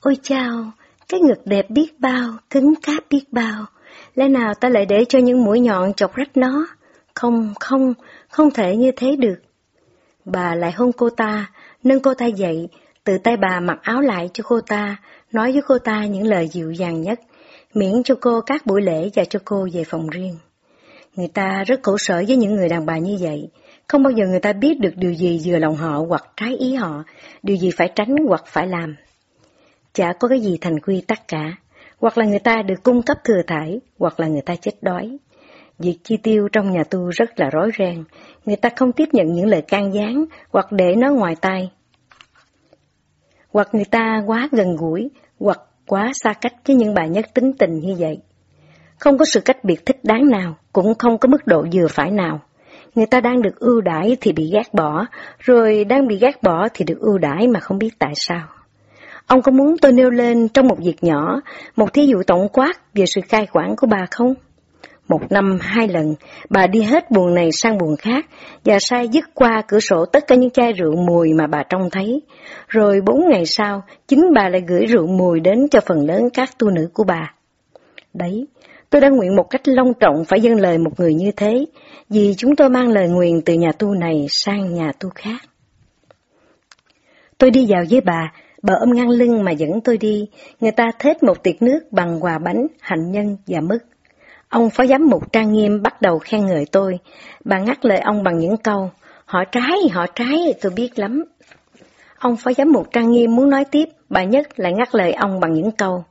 Ôi chao, cái ngực đẹp biết bao, cứng cáp biết bao, lẽ nào ta lại để cho những mũi nhọn chọc rách nó? Không, không, không thể như thế được. Bà lại hôn cô ta, nâng cô ta dậy, tự tay bà mặc áo lại cho cô ta, nói với cô ta những lời dịu dàng nhất, miễn cho cô các buổi lễ và cho cô về phòng riêng. Người ta rất khổ sở với những người đàn bà như vậy, không bao giờ người ta biết được điều gì vừa lòng họ hoặc trái ý họ, điều gì phải tránh hoặc phải làm. Chả có cái gì thành quy tắc cả, hoặc là người ta được cung cấp thừa thải, hoặc là người ta chết đói. Việc chi tiêu trong nhà tu rất là rối ren, người ta không tiếp nhận những lời can gián hoặc để nó ngoài tai. Hoặc người ta quá gần gũi, hoặc quá xa cách với những bà nhất tính tình như vậy. Không có sự cách biệt thích đáng nào, cũng không có mức độ vừa phải nào. Người ta đang được ưu đãi thì bị gác bỏ, rồi đang bị gác bỏ thì được ưu đãi mà không biết tại sao. Ông có muốn tôi nêu lên trong một việc nhỏ, một thí dụ tổng quát về sự khai quản của bà không? Một năm hai lần, bà đi hết buồng này sang buồng khác và sai dứt qua cửa sổ tất cả những chai rượu mùi mà bà trông thấy. Rồi bốn ngày sau, chính bà lại gửi rượu mùi đến cho phần lớn các tu nữ của bà. Đấy, tôi đã nguyện một cách long trọng phải dâng lời một người như thế, vì chúng tôi mang lời nguyện từ nhà tu này sang nhà tu khác. Tôi đi vào với bà, bà ôm ngang lưng mà dẫn tôi đi, người ta thết một tiệc nước bằng quà bánh, hạnh nhân và mứt. Ông phó giám mục trang nghiêm bắt đầu khen ngợi tôi, bà ngắt lời ông bằng những câu, họ trái, họ trái, tôi biết lắm. Ông phó giám mục trang nghiêm muốn nói tiếp, bà nhất lại ngắt lời ông bằng những câu.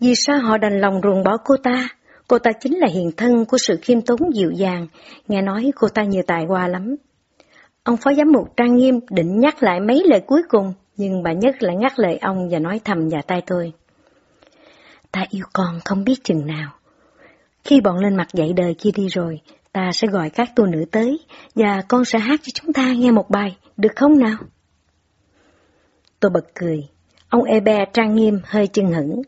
Vì sao họ đành lòng ruồng bỏ cô ta? Cô ta chính là hiền thân của sự khiêm tốn dịu dàng, nghe nói cô ta nhiều tài hoa lắm. Ông phó giám mục trang nghiêm định nhắc lại mấy lời cuối cùng, nhưng bà nhất lại ngắt lời ông và nói thầm vào tay tôi. Ta yêu con không biết chừng nào. Khi bọn lên mặt dạy đời kia đi rồi, ta sẽ gọi các tu nữ tới, và con sẽ hát cho chúng ta nghe một bài, được không nào? Tôi bật cười. Ông Ebe trang nghiêm hơi chân hững.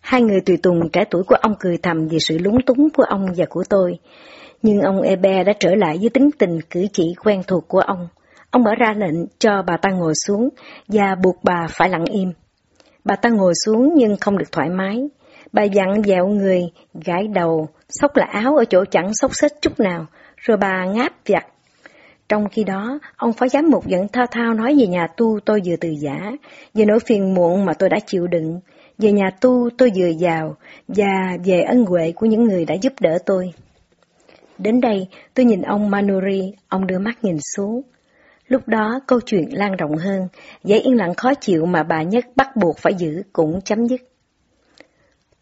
Hai người tùy tùng trẻ tuổi của ông cười thầm vì sự lúng túng của ông và của tôi. Nhưng ông Ebe đã trở lại với tính tình cử chỉ quen thuộc của ông. Ông mở ra lệnh cho bà ta ngồi xuống và buộc bà phải lặng im. Bà ta ngồi xuống nhưng không được thoải mái. Bà dặn dẹo người, gãi đầu, xốc lại áo ở chỗ chẳng xốc xếch chút nào, rồi bà ngáp vặt. Trong khi đó, ông phó giám mục vẫn thao thao nói về nhà tu tôi vừa từ giả, về nỗi phiền muộn mà tôi đã chịu đựng, về nhà tu tôi vừa giàu, và về ân huệ của những người đã giúp đỡ tôi. Đến đây, tôi nhìn ông Manuri, ông đưa mắt nhìn xuống. Lúc đó, câu chuyện lan rộng hơn, giấy yên lặng khó chịu mà bà nhất bắt buộc phải giữ cũng chấm dứt.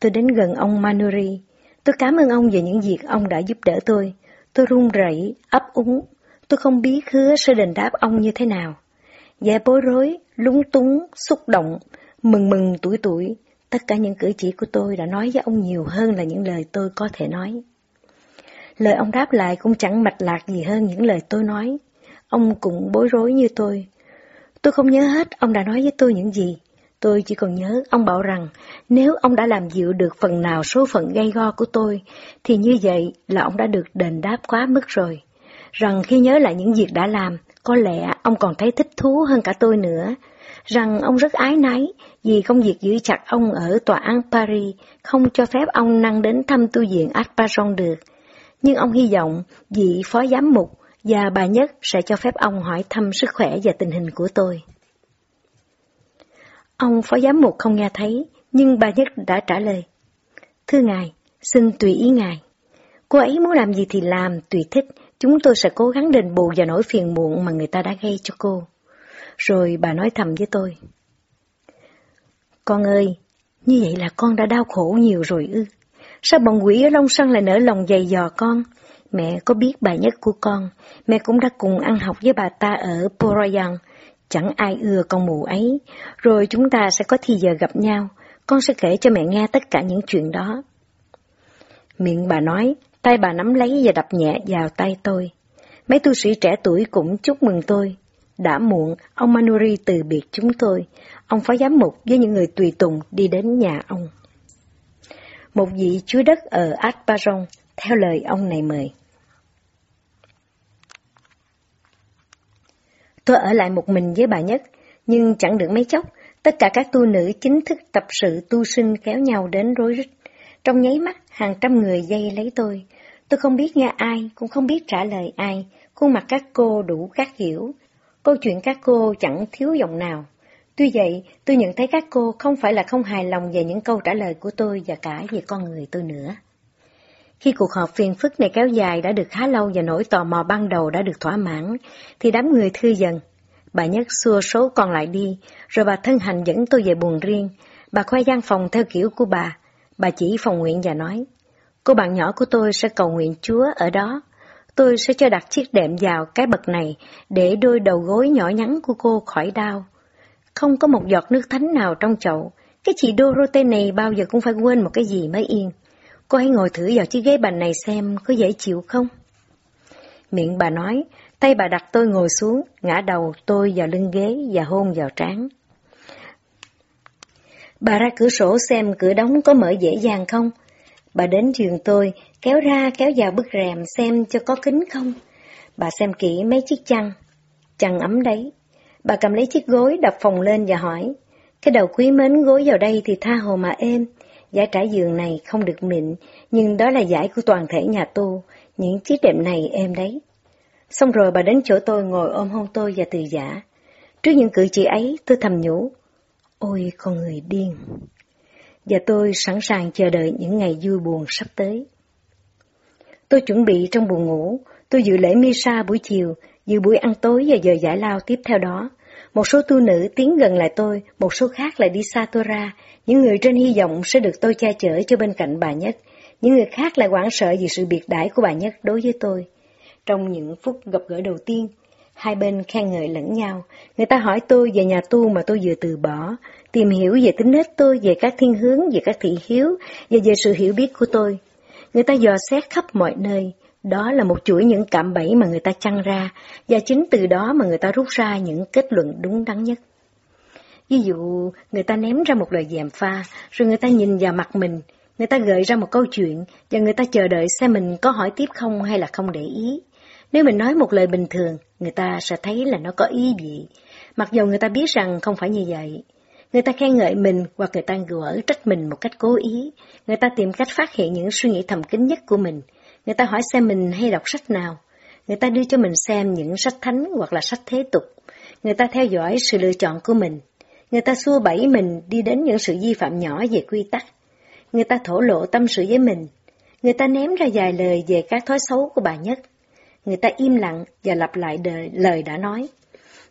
Tôi đến gần ông Manuri. Tôi cảm ơn ông về những việc ông đã giúp đỡ tôi. Tôi run rẩy, ấp úng. Tôi không biết hứa sẽ đền đáp ông như thế nào. Vẻ bối rối, lúng túng, xúc động, mừng mừng tuổi tuổi. Tất cả những cử chỉ của tôi đã nói với ông nhiều hơn là những lời tôi có thể nói. Lời ông đáp lại cũng chẳng mạch lạc gì hơn những lời tôi nói. Ông cũng bối rối như tôi. Tôi không nhớ hết ông đã nói với tôi những gì. Tôi chỉ còn nhớ ông bảo rằng nếu ông đã làm dịu được phần nào số phận gây go của tôi, thì như vậy là ông đã được đền đáp quá mức rồi. Rằng khi nhớ lại những việc đã làm, có lẽ ông còn thấy thích thú hơn cả tôi nữa, rằng ông rất ái náy vì công việc giữ chặt ông ở tòa án Paris không cho phép ông năng đến thăm tu viện Asparon được. Nhưng ông hy vọng vị phó giám mục và bà Nhất sẽ cho phép ông hỏi thăm sức khỏe và tình hình của tôi. Ông phó giám mục không nghe thấy, nhưng bà Nhất đã trả lời. Thưa ngài, xin tùy ý ngài. Cô ấy muốn làm gì thì làm, tùy thích, chúng tôi sẽ cố gắng đền bù và nỗi phiền muộn mà người ta đã gây cho cô. Rồi bà nói thầm với tôi. Con ơi, như vậy là con đã đau khổ nhiều rồi ư. Sao bọn quỷ ở Long Săn lại nở lòng dày dò con? Mẹ có biết bà nhất của con, mẹ cũng đã cùng ăn học với bà ta ở Poroyan. Chẳng ai ưa con mù ấy, rồi chúng ta sẽ có thì giờ gặp nhau, con sẽ kể cho mẹ nghe tất cả những chuyện đó. Miệng bà nói, tay bà nắm lấy và đập nhẹ vào tay tôi. Mấy tu sĩ trẻ tuổi cũng chúc mừng tôi. Đã muộn, ông Manuri từ biệt chúng tôi. Ông phó giám mục với những người tùy tùng đi đến nhà ông. Một vị chúa đất ở Atparon, theo lời ông này mời. Tôi ở lại một mình với bà Nhất, nhưng chẳng được mấy chốc, tất cả các tu nữ chính thức tập sự tu sinh kéo nhau đến rối rít. Trong nháy mắt, hàng trăm người dây lấy tôi. Tôi không biết nghe ai, cũng không biết trả lời ai. Khuôn mặt các cô đủ các kiểu. Câu chuyện các cô chẳng thiếu giọng nào. Tuy vậy, tôi nhận thấy các cô không phải là không hài lòng về những câu trả lời của tôi và cả về con người tôi nữa. Khi cuộc họp phiền phức này kéo dài đã được khá lâu và nỗi tò mò ban đầu đã được thỏa mãn, thì đám người thư dần. Bà Nhất xua số còn lại đi, rồi bà thân hành dẫn tôi về buồn riêng. Bà khoe gian phòng theo kiểu của bà. Bà chỉ phòng nguyện và nói, cô bạn nhỏ của tôi sẽ cầu nguyện Chúa ở đó. Tôi sẽ cho đặt chiếc đệm vào cái bậc này để đôi đầu gối nhỏ nhắn của cô khỏi đau. Không có một giọt nước thánh nào trong chậu. Cái chị Dorothea này bao giờ cũng phải quên một cái gì mới yên. Cô hãy ngồi thử vào chiếc ghế bành này xem có dễ chịu không? Miệng bà nói, tay bà đặt tôi ngồi xuống, ngã đầu tôi vào lưng ghế và hôn vào trán. Bà ra cửa sổ xem cửa đóng có mở dễ dàng không? Bà đến giường tôi, kéo ra kéo vào bức rèm xem cho có kính không? Bà xem kỹ mấy chiếc chăn. Chăn ấm đấy. Bà cầm lấy chiếc gối đập phòng lên và hỏi, cái đầu quý mến gối vào đây thì tha hồ mà êm, giải trải giường này không được mịn, nhưng đó là giải của toàn thể nhà tu, những chiếc đệm này êm đấy. Xong rồi bà đến chỗ tôi ngồi ôm hôn tôi và từ giả. Trước những cử chỉ ấy, tôi thầm nhủ, ôi con người điên. Và tôi sẵn sàng chờ đợi những ngày vui buồn sắp tới. Tôi chuẩn bị trong buồn ngủ, tôi dự lễ Misa buổi chiều, dự buổi ăn tối và giờ giải lao tiếp theo đó. Một số tu nữ tiến gần lại tôi, một số khác lại đi xa tôi ra, những người trên hy vọng sẽ được tôi che chở cho bên cạnh bà Nhất, những người khác lại hoảng sợ vì sự biệt đãi của bà Nhất đối với tôi. Trong những phút gặp gỡ đầu tiên, hai bên khen ngợi lẫn nhau, người ta hỏi tôi về nhà tu mà tôi vừa từ bỏ, tìm hiểu về tính nết tôi, về các thiên hướng, về các thị hiếu, và về sự hiểu biết của tôi. Người ta dò xét khắp mọi nơi, đó là một chuỗi những cạm bẫy mà người ta chăn ra, và chính từ đó mà người ta rút ra những kết luận đúng đắn nhất. Ví dụ, người ta ném ra một lời dèm pha, rồi người ta nhìn vào mặt mình, người ta gợi ra một câu chuyện, và người ta chờ đợi xem mình có hỏi tiếp không hay là không để ý. Nếu mình nói một lời bình thường, người ta sẽ thấy là nó có ý gì, mặc dù người ta biết rằng không phải như vậy. Người ta khen ngợi mình hoặc người ta gỡ trách mình một cách cố ý. Người ta tìm cách phát hiện những suy nghĩ thầm kín nhất của mình. Người ta hỏi xem mình hay đọc sách nào. Người ta đưa cho mình xem những sách thánh hoặc là sách thế tục. Người ta theo dõi sự lựa chọn của mình. Người ta xua bẫy mình đi đến những sự vi phạm nhỏ về quy tắc. Người ta thổ lộ tâm sự với mình. Người ta ném ra vài lời về các thói xấu của bà nhất. Người ta im lặng và lặp lại đời, lời đã nói.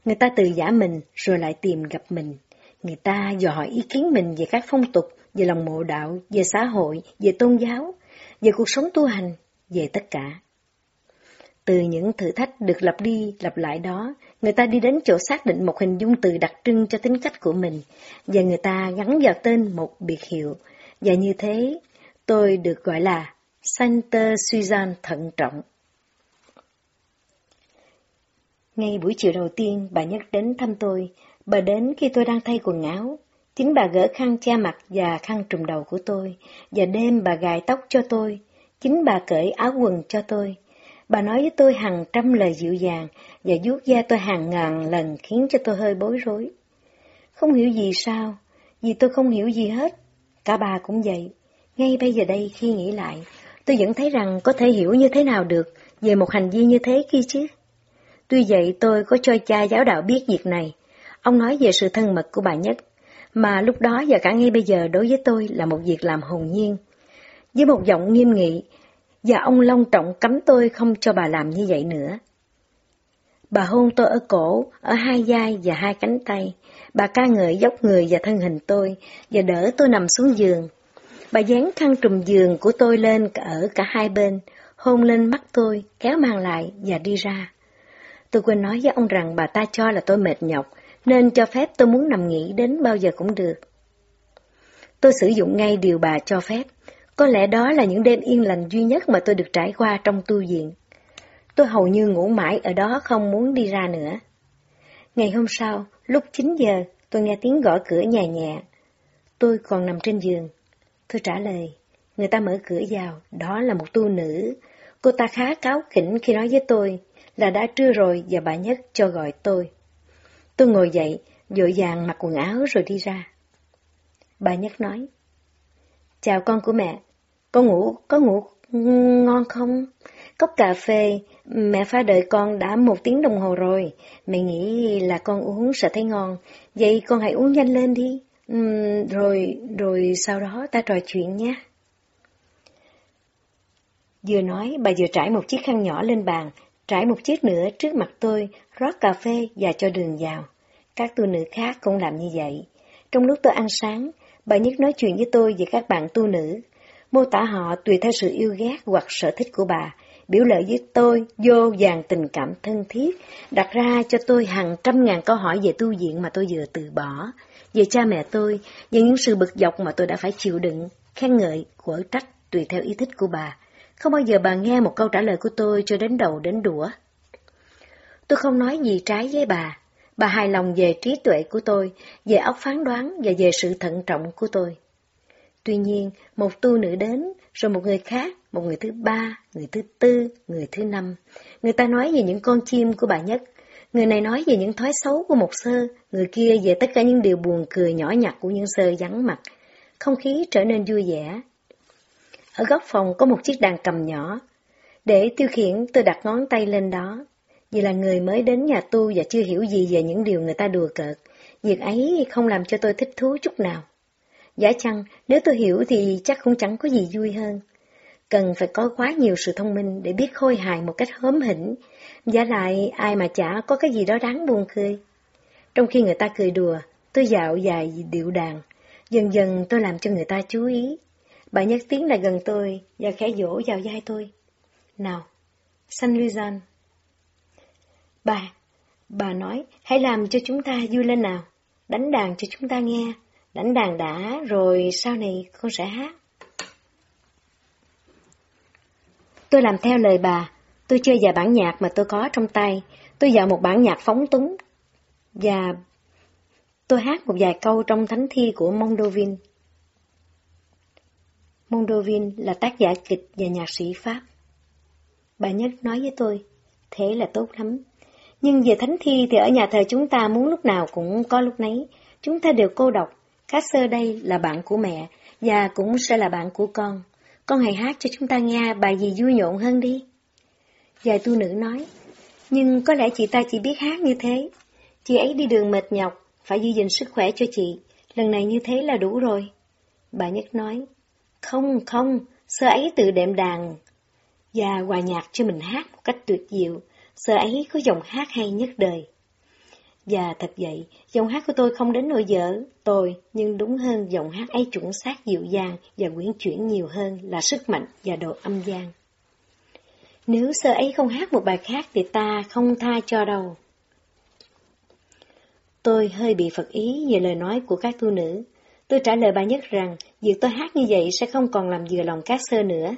Người ta từ giả mình rồi lại tìm gặp mình. Người ta dò hỏi ý kiến mình về các phong tục, về lòng mộ đạo, về xã hội, về tôn giáo, về cuộc sống tu hành, về tất cả. Từ những thử thách được lặp đi lặp lại đó, người ta đi đến chỗ xác định một hình dung từ đặc trưng cho tính cách của mình, và người ta gắn vào tên một biệt hiệu, và như thế tôi được gọi là Santa Suzanne thận trọng. Ngay buổi chiều đầu tiên, bà nhắc đến thăm tôi. Bà đến khi tôi đang thay quần áo. Chính bà gỡ khăn che mặt và khăn trùm đầu của tôi, và đêm bà gài tóc cho tôi. Chính bà cởi áo quần cho tôi. Bà nói với tôi hàng trăm lời dịu dàng và vuốt da tôi hàng ngàn lần khiến cho tôi hơi bối rối. Không hiểu gì sao, vì tôi không hiểu gì hết. Cả bà cũng vậy. Ngay bây giờ đây khi nghĩ lại, tôi vẫn thấy rằng có thể hiểu như thế nào được về một hành vi như thế kia chứ. Tuy vậy tôi có cho cha giáo đạo biết việc này. Ông nói về sự thân mật của bà Nhất, mà lúc đó và cả ngay bây giờ đối với tôi là một việc làm hồn nhiên. Với một giọng nghiêm nghị, và ông long trọng cấm tôi không cho bà làm như vậy nữa. Bà hôn tôi ở cổ, ở hai vai và hai cánh tay. Bà ca ngợi dốc người và thân hình tôi, và đỡ tôi nằm xuống giường. Bà dán khăn trùm giường của tôi lên ở cả hai bên, hôn lên mắt tôi, kéo mang lại và đi ra. Tôi quên nói với ông rằng bà ta cho là tôi mệt nhọc, nên cho phép tôi muốn nằm nghỉ đến bao giờ cũng được. Tôi sử dụng ngay điều bà cho phép. Có lẽ đó là những đêm yên lành duy nhất mà tôi được trải qua trong tu viện. Tôi hầu như ngủ mãi ở đó không muốn đi ra nữa. Ngày hôm sau, lúc 9 giờ, tôi nghe tiếng gõ cửa nhà nhẹ. Tôi còn nằm trên giường. Tôi trả lời, người ta mở cửa vào, đó là một tu nữ. Cô ta khá cáo khỉnh khi nói với tôi là đã trưa rồi và bà Nhất cho gọi tôi. Tôi ngồi dậy, dội vàng mặc quần áo rồi đi ra. Bà Nhất nói, Chào con của mẹ, con ngủ, có ngủ ngon không? Cốc cà phê, mẹ pha đợi con đã một tiếng đồng hồ rồi. Mẹ nghĩ là con uống sẽ thấy ngon. Vậy con hãy uống nhanh lên đi. Uhm, rồi, rồi sau đó ta trò chuyện nha. Vừa nói, bà vừa trải một chiếc khăn nhỏ lên bàn, trải một chiếc nữa trước mặt tôi, rót cà phê và cho đường vào. Các tu nữ khác cũng làm như vậy. Trong lúc tôi ăn sáng, bà nhất nói chuyện với tôi về các bạn tu nữ, mô tả họ tùy theo sự yêu ghét hoặc sở thích của bà, biểu lợi với tôi vô vàng tình cảm thân thiết, đặt ra cho tôi hàng trăm ngàn câu hỏi về tu viện mà tôi vừa từ bỏ, về cha mẹ tôi, về những sự bực dọc mà tôi đã phải chịu đựng, khen ngợi, quở trách tùy theo ý thích của bà. Không bao giờ bà nghe một câu trả lời của tôi cho đến đầu đến đũa. Tôi không nói gì trái với bà. Bà hài lòng về trí tuệ của tôi, về óc phán đoán và về sự thận trọng của tôi. Tuy nhiên, một tu nữ đến, rồi một người khác, một người thứ ba, người thứ tư, người thứ năm. Người ta nói về những con chim của bà nhất, người này nói về những thói xấu của một sơ, người kia về tất cả những điều buồn cười nhỏ nhặt của những sơ vắng mặt. Không khí trở nên vui vẻ. Ở góc phòng có một chiếc đàn cầm nhỏ. Để tiêu khiển, tôi đặt ngón tay lên đó. Vì là người mới đến nhà tu và chưa hiểu gì về những điều người ta đùa cợt, việc ấy không làm cho tôi thích thú chút nào. Giả chăng, nếu tôi hiểu thì chắc cũng chẳng có gì vui hơn. Cần phải có quá nhiều sự thông minh để biết khôi hài một cách hớm hỉnh, giả lại ai mà chả có cái gì đó đáng buồn cười. Trong khi người ta cười đùa, tôi dạo dài điệu đàn, dần dần tôi làm cho người ta chú ý. Bà nhắc tiếng lại gần tôi và khẽ dỗ vào vai tôi. Nào, San Luisan. Bà, bà nói, hãy làm cho chúng ta vui lên nào, đánh đàn cho chúng ta nghe đánh đàn đã, rồi sau này con sẽ hát. Tôi làm theo lời bà, tôi chơi vài bản nhạc mà tôi có trong tay, tôi dạo một bản nhạc phóng túng, và tôi hát một vài câu trong thánh thi của Mondovin. Mondovin là tác giả kịch và nhạc sĩ Pháp. Bà Nhất nói với tôi, thế là tốt lắm. Nhưng về thánh thi thì ở nhà thờ chúng ta muốn lúc nào cũng có lúc nấy, chúng ta đều cô độc, Cá sơ đây là bạn của mẹ, và cũng sẽ là bạn của con. Con hãy hát cho chúng ta nghe bài gì vui nhộn hơn đi. Vài tu nữ nói, nhưng có lẽ chị ta chỉ biết hát như thế. Chị ấy đi đường mệt nhọc, phải giữ gìn sức khỏe cho chị. Lần này như thế là đủ rồi. Bà Nhất nói, không, không, sơ ấy tự đệm đàn và hòa nhạc cho mình hát một cách tuyệt diệu. Sơ ấy có giọng hát hay nhất đời. Và thật vậy, giọng hát của tôi không đến nỗi dở, tôi, nhưng đúng hơn giọng hát ấy chuẩn xác dịu dàng và quyến chuyển nhiều hơn là sức mạnh và độ âm gian. Nếu sơ ấy không hát một bài khác thì ta không tha cho đâu. Tôi hơi bị phật ý về lời nói của các tu nữ. Tôi trả lời bà nhất rằng việc tôi hát như vậy sẽ không còn làm vừa lòng các sơ nữa.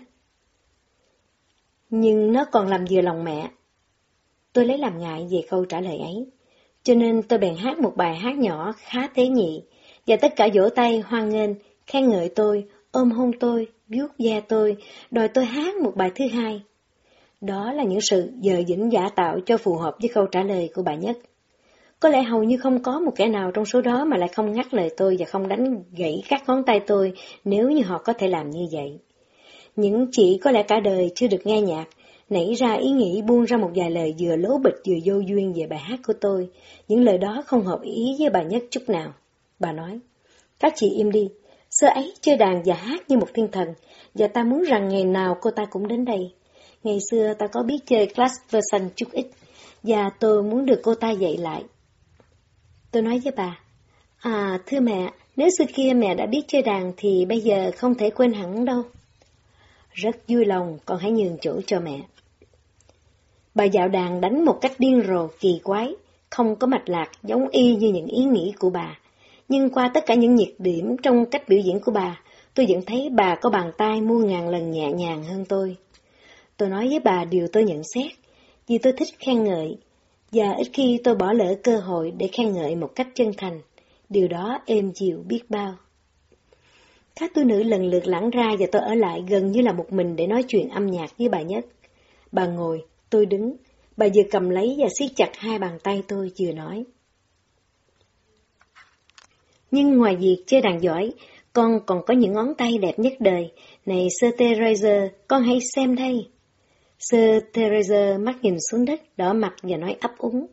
Nhưng nó còn làm vừa lòng mẹ. Tôi lấy làm ngại về câu trả lời ấy cho nên tôi bèn hát một bài hát nhỏ khá tế nhị, và tất cả vỗ tay hoan nghênh, khen ngợi tôi, ôm hôn tôi, vuốt da tôi, đòi tôi hát một bài thứ hai. Đó là những sự giờ dĩnh giả tạo cho phù hợp với câu trả lời của bà Nhất. Có lẽ hầu như không có một kẻ nào trong số đó mà lại không ngắt lời tôi và không đánh gãy các ngón tay tôi nếu như họ có thể làm như vậy. Những chị có lẽ cả đời chưa được nghe nhạc, nảy ra ý nghĩ buông ra một vài lời vừa lố bịch vừa vô duyên về bài hát của tôi. Những lời đó không hợp ý với bà Nhất chút nào. Bà nói, các chị im đi, sơ ấy chơi đàn và hát như một thiên thần, và ta muốn rằng ngày nào cô ta cũng đến đây. Ngày xưa ta có biết chơi class version chút ít, và tôi muốn được cô ta dạy lại. Tôi nói với bà, à thưa mẹ, nếu xưa kia mẹ đã biết chơi đàn thì bây giờ không thể quên hẳn đâu. Rất vui lòng, con hãy nhường chỗ cho mẹ. Bà dạo đàn đánh một cách điên rồ, kỳ quái, không có mạch lạc, giống y như những ý nghĩ của bà. Nhưng qua tất cả những nhiệt điểm trong cách biểu diễn của bà, tôi vẫn thấy bà có bàn tay muôn ngàn lần nhẹ nhàng hơn tôi. Tôi nói với bà điều tôi nhận xét, vì tôi thích khen ngợi, và ít khi tôi bỏ lỡ cơ hội để khen ngợi một cách chân thành, điều đó êm dịu biết bao. Các tu nữ lần lượt lãng ra và tôi ở lại gần như là một mình để nói chuyện âm nhạc với bà nhất. Bà ngồi, tôi đứng, bà vừa cầm lấy và siết chặt hai bàn tay tôi vừa nói. Nhưng ngoài việc chơi đàn giỏi, con còn có những ngón tay đẹp nhất đời. Này Sir Teresa, con hãy xem đây. Sir Teresa mắt nhìn xuống đất, đỏ mặt và nói ấp úng.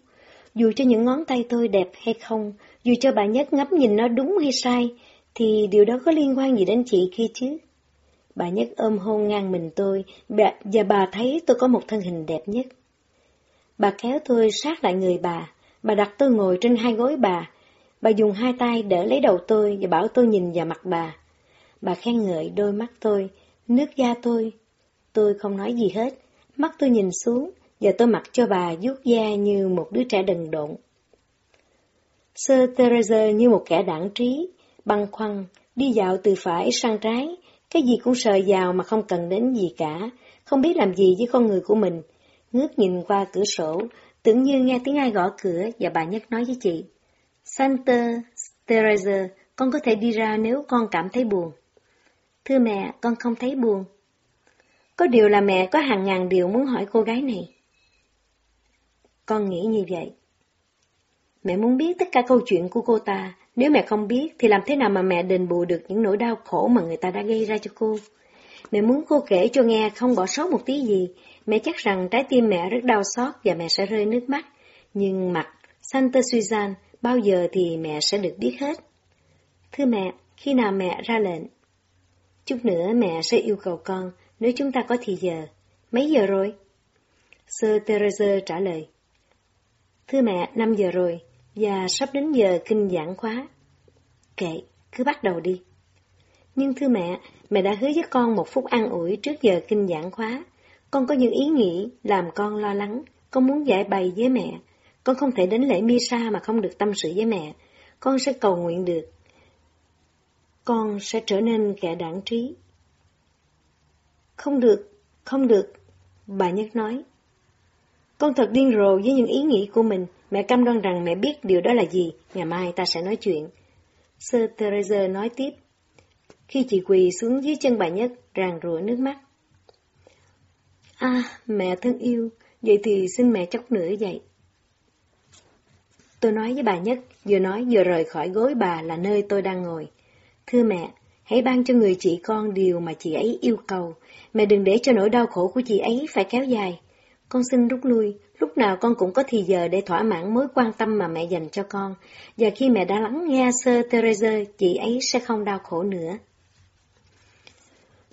Dù cho những ngón tay tôi đẹp hay không, dù cho bà nhất ngắm nhìn nó đúng hay sai, thì điều đó có liên quan gì đến chị kia chứ? Bà nhất ôm hôn ngang mình tôi, và bà thấy tôi có một thân hình đẹp nhất. Bà kéo tôi sát lại người bà, bà đặt tôi ngồi trên hai gối bà, bà dùng hai tay đỡ lấy đầu tôi và bảo tôi nhìn vào mặt bà. Bà khen ngợi đôi mắt tôi, nước da tôi. Tôi không nói gì hết, mắt tôi nhìn xuống, và tôi mặc cho bà vuốt da như một đứa trẻ đần độn. Sơ Teresa như một kẻ đảng trí, băng khoăn, đi dạo từ phải sang trái, cái gì cũng sờ vào mà không cần đến gì cả, không biết làm gì với con người của mình. Ngước nhìn qua cửa sổ, tưởng như nghe tiếng ai gõ cửa và bà nhất nói với chị. Santa Teresa, con có thể đi ra nếu con cảm thấy buồn. Thưa mẹ, con không thấy buồn. Có điều là mẹ có hàng ngàn điều muốn hỏi cô gái này. Con nghĩ như vậy. Mẹ muốn biết tất cả câu chuyện của cô ta, nếu mẹ không biết thì làm thế nào mà mẹ đền bù được những nỗi đau khổ mà người ta đã gây ra cho cô? Mẹ muốn cô kể cho nghe không bỏ sót một tí gì, mẹ chắc rằng trái tim mẹ rất đau xót và mẹ sẽ rơi nước mắt. Nhưng mặt, Santa Suzanne, bao giờ thì mẹ sẽ được biết hết. Thưa mẹ, khi nào mẹ ra lệnh? Chút nữa mẹ sẽ yêu cầu con, nếu chúng ta có thì giờ. Mấy giờ rồi? Sir Teresa trả lời. Thưa mẹ, 5 giờ rồi, và sắp đến giờ kinh giảng khóa. Kệ, cứ bắt đầu đi. Nhưng thưa mẹ, mẹ đã hứa với con một phút an ủi trước giờ kinh giảng khóa. Con có những ý nghĩ làm con lo lắng, con muốn giải bày với mẹ. Con không thể đến lễ Misa mà không được tâm sự với mẹ. Con sẽ cầu nguyện được. Con sẽ trở nên kẻ đảng trí. Không được, không được, bà Nhất nói. Con thật điên rồ với những ý nghĩ của mình. Mẹ cam đoan rằng mẹ biết điều đó là gì. Ngày mai ta sẽ nói chuyện. Sir Teresa nói tiếp. Khi chị quỳ xuống dưới chân bà Nhất, ràng rủa nước mắt. À, mẹ thân yêu, vậy thì xin mẹ chốc nữa vậy. Tôi nói với bà Nhất, vừa nói vừa rời khỏi gối bà là nơi tôi đang ngồi. Thưa mẹ, hãy ban cho người chị con điều mà chị ấy yêu cầu. Mẹ đừng để cho nỗi đau khổ của chị ấy phải kéo dài. Con xin rút lui, lúc nào con cũng có thì giờ để thỏa mãn mối quan tâm mà mẹ dành cho con. Và khi mẹ đã lắng nghe Sơ Teresa, chị ấy sẽ không đau khổ nữa.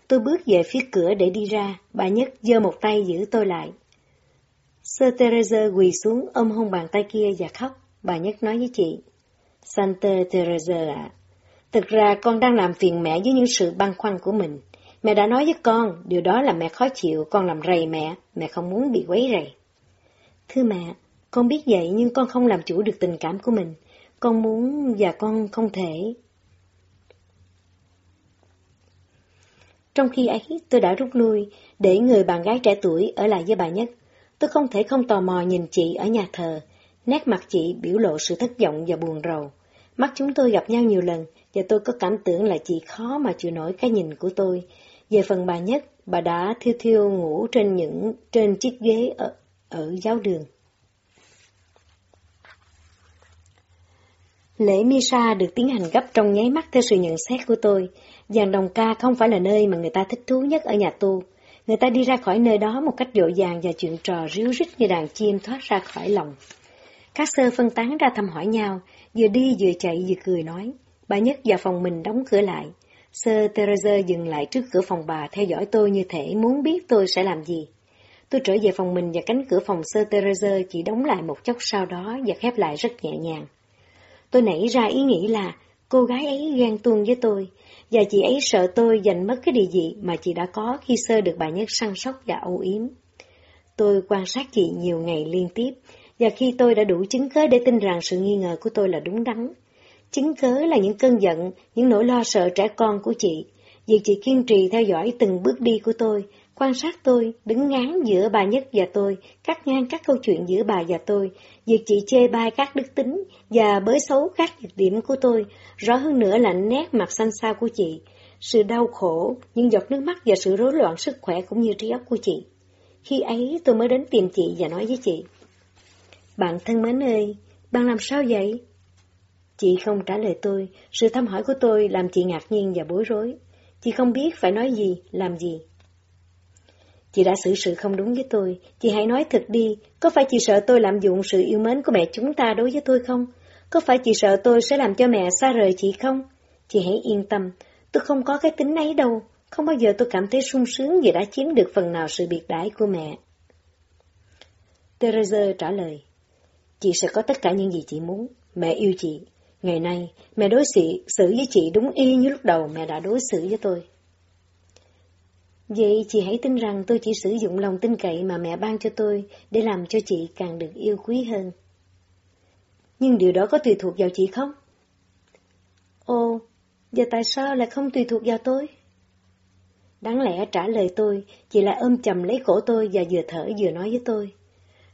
Tôi bước về phía cửa để đi ra, bà Nhất giơ một tay giữ tôi lại. Sơ Teresa quỳ xuống ôm hôn bàn tay kia và khóc. Bà Nhất nói với chị, Santa Teresa ạ, thực ra con đang làm phiền mẹ với những sự băn khoăn của mình. Mẹ đã nói với con, điều đó là mẹ khó chịu, con làm rầy mẹ, mẹ không muốn bị quấy rầy. Thưa mẹ, con biết vậy nhưng con không làm chủ được tình cảm của mình. Con muốn và con không thể. Trong khi ấy, tôi đã rút lui, để người bạn gái trẻ tuổi ở lại với bà Nhất. Tôi không thể không tò mò nhìn chị ở nhà thờ. Nét mặt chị biểu lộ sự thất vọng và buồn rầu. Mắt chúng tôi gặp nhau nhiều lần, và tôi có cảm tưởng là chị khó mà chịu nổi cái nhìn của tôi. Về phần bà Nhất, bà đã thiêu thiêu ngủ trên những trên chiếc ghế ở, ở giáo đường. Lễ Misa được tiến hành gấp trong nháy mắt theo sự nhận xét của tôi. Giàn đồng ca không phải là nơi mà người ta thích thú nhất ở nhà tu. Người ta đi ra khỏi nơi đó một cách dội dàng và chuyện trò ríu rít như đàn chim thoát ra khỏi lòng. Các sơ phân tán ra thăm hỏi nhau, vừa đi vừa chạy vừa cười nói. Bà nhất vào phòng mình đóng cửa lại. Sơ Teresa dừng lại trước cửa phòng bà theo dõi tôi như thể muốn biết tôi sẽ làm gì. Tôi trở về phòng mình và cánh cửa phòng Sơ Teresa chỉ đóng lại một chốc sau đó và khép lại rất nhẹ nhàng. Tôi nảy ra ý nghĩ là cô gái ấy ghen tuông với tôi, và chị ấy sợ tôi giành mất cái địa vị mà chị đã có khi sơ được bà nhất săn sóc và âu yếm. Tôi quan sát chị nhiều ngày liên tiếp, và khi tôi đã đủ chứng cớ để tin rằng sự nghi ngờ của tôi là đúng đắn, chứng cớ là những cơn giận, những nỗi lo sợ trẻ con của chị, việc chị kiên trì theo dõi từng bước đi của tôi, quan sát tôi, đứng ngán giữa bà Nhất và tôi, cắt ngang các câu chuyện giữa bà và tôi, việc chị chê bai các đức tính và bới xấu các nhược điểm của tôi, rõ hơn nữa là nét mặt xanh xao của chị, sự đau khổ, những giọt nước mắt và sự rối loạn sức khỏe cũng như trí óc của chị. Khi ấy tôi mới đến tìm chị và nói với chị. Bạn thân mến ơi, bạn làm sao vậy? Chị không trả lời tôi, sự thăm hỏi của tôi làm chị ngạc nhiên và bối rối. Chị không biết phải nói gì, làm gì. Chị đã xử sự không đúng với tôi, chị hãy nói thật đi, có phải chị sợ tôi lạm dụng sự yêu mến của mẹ chúng ta đối với tôi không? Có phải chị sợ tôi sẽ làm cho mẹ xa rời chị không? Chị hãy yên tâm, tôi không có cái tính ấy đâu, không bao giờ tôi cảm thấy sung sướng vì đã chiếm được phần nào sự biệt đãi của mẹ. Teresa trả lời, chị sẽ có tất cả những gì chị muốn, mẹ yêu chị. Ngày nay, mẹ đối xử, xử với chị đúng y như lúc đầu mẹ đã đối xử với tôi. Vậy chị hãy tin rằng tôi chỉ sử dụng lòng tin cậy mà mẹ ban cho tôi để làm cho chị càng được yêu quý hơn. Nhưng điều đó có tùy thuộc vào chị không? Ồ, giờ tại sao lại không tùy thuộc vào tôi? Đáng lẽ trả lời tôi, chị lại ôm chầm lấy cổ tôi và vừa thở vừa nói với tôi.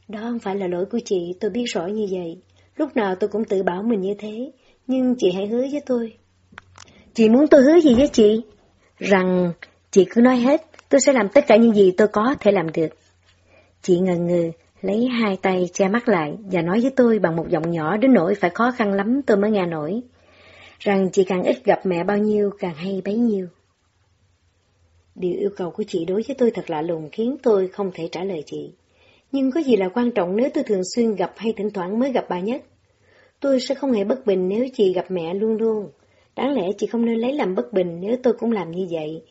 Đó không phải là lỗi của chị, tôi biết rõ như vậy. Lúc nào tôi cũng tự bảo mình như thế, nhưng chị hãy hứa với tôi. Chị muốn tôi hứa gì với chị? Rằng chị cứ nói hết, tôi sẽ làm tất cả những gì tôi có thể làm được. Chị ngần ngừ, lấy hai tay che mắt lại và nói với tôi bằng một giọng nhỏ đến nỗi phải khó khăn lắm tôi mới nghe nổi. Rằng chị càng ít gặp mẹ bao nhiêu càng hay bấy nhiêu. Điều yêu cầu của chị đối với tôi thật lạ lùng khiến tôi không thể trả lời chị. Nhưng có gì là quan trọng nếu tôi thường xuyên gặp hay thỉnh thoảng mới gặp bà nhất? Tôi sẽ không hề bất bình nếu chị gặp mẹ luôn luôn. Đáng lẽ chị không nên lấy làm bất bình nếu tôi cũng làm như vậy.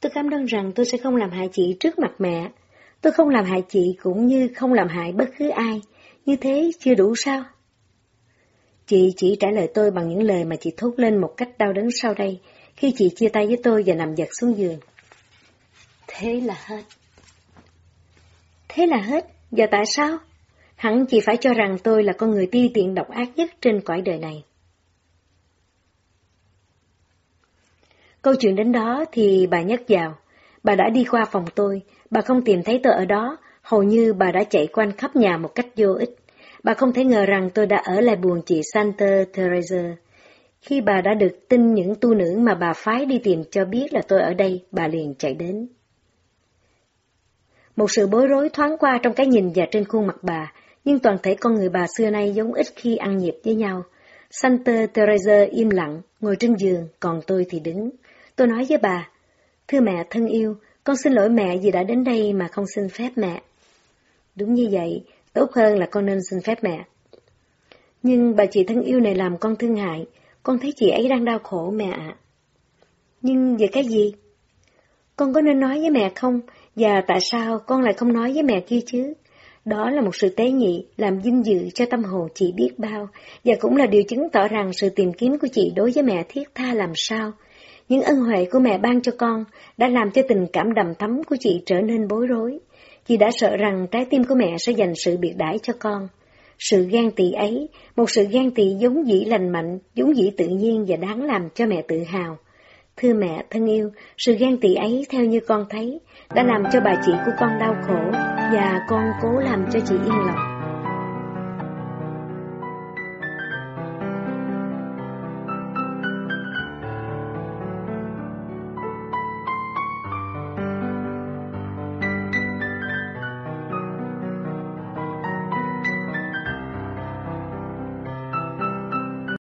Tôi cam đoan rằng tôi sẽ không làm hại chị trước mặt mẹ. Tôi không làm hại chị cũng như không làm hại bất cứ ai. Như thế chưa đủ sao? Chị chỉ trả lời tôi bằng những lời mà chị thốt lên một cách đau đớn sau đây, khi chị chia tay với tôi và nằm giật xuống giường. Thế là hết. Thế là hết? Và tại sao? Hẳn chỉ phải cho rằng tôi là con người ti tiện độc ác nhất trên cõi đời này. Câu chuyện đến đó thì bà nhắc vào. Bà đã đi qua phòng tôi, bà không tìm thấy tôi ở đó, hầu như bà đã chạy quanh khắp nhà một cách vô ích. Bà không thể ngờ rằng tôi đã ở lại buồn chị Santa Teresa. Khi bà đã được tin những tu nữ mà bà phái đi tìm cho biết là tôi ở đây, bà liền chạy đến. Một sự bối rối thoáng qua trong cái nhìn và trên khuôn mặt bà, nhưng toàn thể con người bà xưa nay giống ít khi ăn nhịp với nhau. Santa Teresa im lặng, ngồi trên giường, còn tôi thì đứng. Tôi nói với bà, thưa mẹ thân yêu, con xin lỗi mẹ vì đã đến đây mà không xin phép mẹ. Đúng như vậy, tốt hơn là con nên xin phép mẹ. Nhưng bà chị thân yêu này làm con thương hại, con thấy chị ấy đang đau khổ mẹ ạ. Nhưng về cái gì? Con có nên nói với mẹ không? Và tại sao con lại không nói với mẹ kia chứ? Đó là một sự tế nhị, làm vinh dự cho tâm hồn chị biết bao, và cũng là điều chứng tỏ rằng sự tìm kiếm của chị đối với mẹ thiết tha làm sao. Những ân huệ của mẹ ban cho con đã làm cho tình cảm đầm thắm của chị trở nên bối rối. Chị đã sợ rằng trái tim của mẹ sẽ dành sự biệt đãi cho con. Sự ghen tị ấy, một sự ghen tị giống dĩ lành mạnh, giống dĩ tự nhiên và đáng làm cho mẹ tự hào. Thưa mẹ thân yêu, sự ghen tị ấy theo như con thấy, đã làm cho bà chị của con đau khổ, và con cố làm cho chị yên lòng.